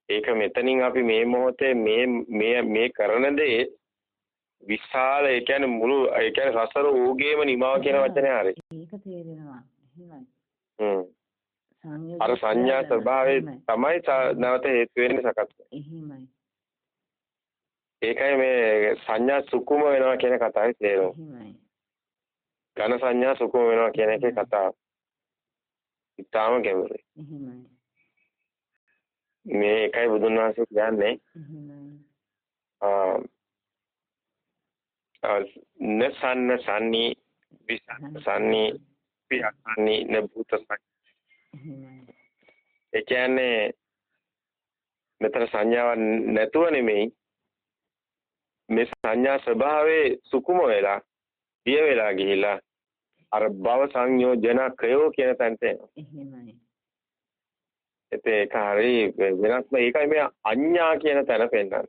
[SPEAKER 1] ඒක මෙතනින් අපි මේ මොහොතේ මේ මේ මේ කරන දේ විශාල ඒ කියන්නේ මුළු ඒ කියන්නේ සසර ඕගේම නිමාව කියන වචනේ හරි.
[SPEAKER 2] ඒක තේරෙනවා. එහෙමයි.
[SPEAKER 1] හ්ම්. අර සංඥා ස්වභාවය තමයි නැවත හේතු වෙන්නේ සකස්
[SPEAKER 2] එහෙමයි.
[SPEAKER 1] ඒකයි මේ සංඥා සුකුම වෙනවා කියන කතාවේ තේරුම.
[SPEAKER 2] එහෙමයි.
[SPEAKER 1] ඝන සංඥා සුකුම වෙනවා කියන එකේ කතාව. ඉතාලම ගැඹුරුයි.
[SPEAKER 2] එහෙමයි.
[SPEAKER 1] මේ එකයි බුදුන් වහන්සේ කියන්නේ. නසන්න සන්නි විසන්නි පියසන්නි නබුතසක් ඒ කියන්නේ මෙතන සංඥාවක් නැතුව නෙමෙයි මේ සංඥා ස්වභාවයේ සුකුම වෙලා පිය වෙලා ගිහිලා අර භව සංයෝජන ක්‍රයෝ කියන තැනට එනවා.
[SPEAKER 2] එහෙමයි.
[SPEAKER 1] ඒක හරි වෙනස්ම ඒකයි මේ අඤ්ඤා කියන තැන පෙන්නන්නේ.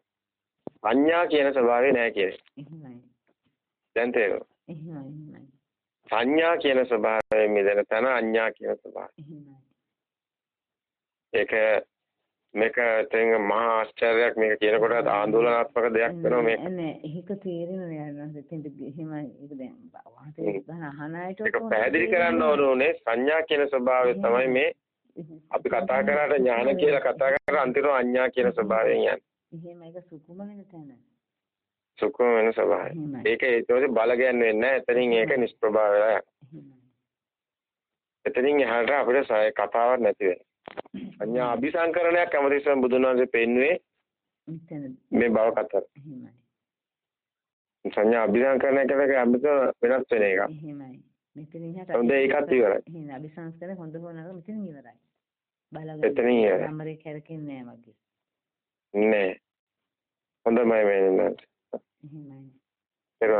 [SPEAKER 1] අඤ්ඤා කියන ස්වභාවය නෑ කියන්නේ.
[SPEAKER 2] එහෙමයි.
[SPEAKER 1] දැන් තේරෙනවා.
[SPEAKER 2] එහෙමයි.
[SPEAKER 1] සංඥා කියන ස්වභාවයෙන් මිදෙන තැන අඤ්ඤා කියන ස්වභාවය.
[SPEAKER 2] එහෙමයි.
[SPEAKER 1] ඒක මේක තෙන් මහා ආශ්චර්යයක් මේක කියනකොට ආందోලනාත්මක දෙයක් වෙනවා මේක.
[SPEAKER 2] නෑ ඒක තේරෙනවා නේද? එතෙන්ට එහෙමයි ඒක දැන් වාහනේ ගහන අහන අයට
[SPEAKER 1] ඒක පැහැදිලි කරන්න ඕනේ සංඥා කියන ස්වභාවය තමයි මේ අපි කතා කරාට ඥාන කියලා කතා කරා අන්තිම අඥා කියන ස්වභාවයෙන් යන්නේ.
[SPEAKER 2] එහෙම ඒක සුකුම වෙන තැන.
[SPEAKER 1] සුකුම වෙන ස්වභාවය. ඒක ඒතකොට බල ගැන්නේ නැහැ. එතනින් ඒක නිෂ්ප්‍රභා වෙලා යනවා. එතනින් එහාට අපිට කතාවක් නැති වෙනවා. අඥා අභිසංකරණයක් හැමතිස්සම බුදුන් වහන්සේ පෙන්වුවේ මේ බව කතර. සංඥා අභිසංකරණය කියන්නේ අභිත වෙනස් වෙන එකක්.
[SPEAKER 2] එහෙමයි. මෙතන ඉහට
[SPEAKER 1] හොඳ ඒකත් ඉවරයි.
[SPEAKER 2] එහෙනම් අභිසංස්කරණය හොඳ හොනක මෙතන ඉවරයි. බලගන්න.
[SPEAKER 1] මෙතනින් ඉවරයි.
[SPEAKER 2] සම්මරේ කැරකෙන්නේ නැහැ වගේ.
[SPEAKER 1] නෑ. හොඳමයි මේ නේද?
[SPEAKER 2] එහෙමයි.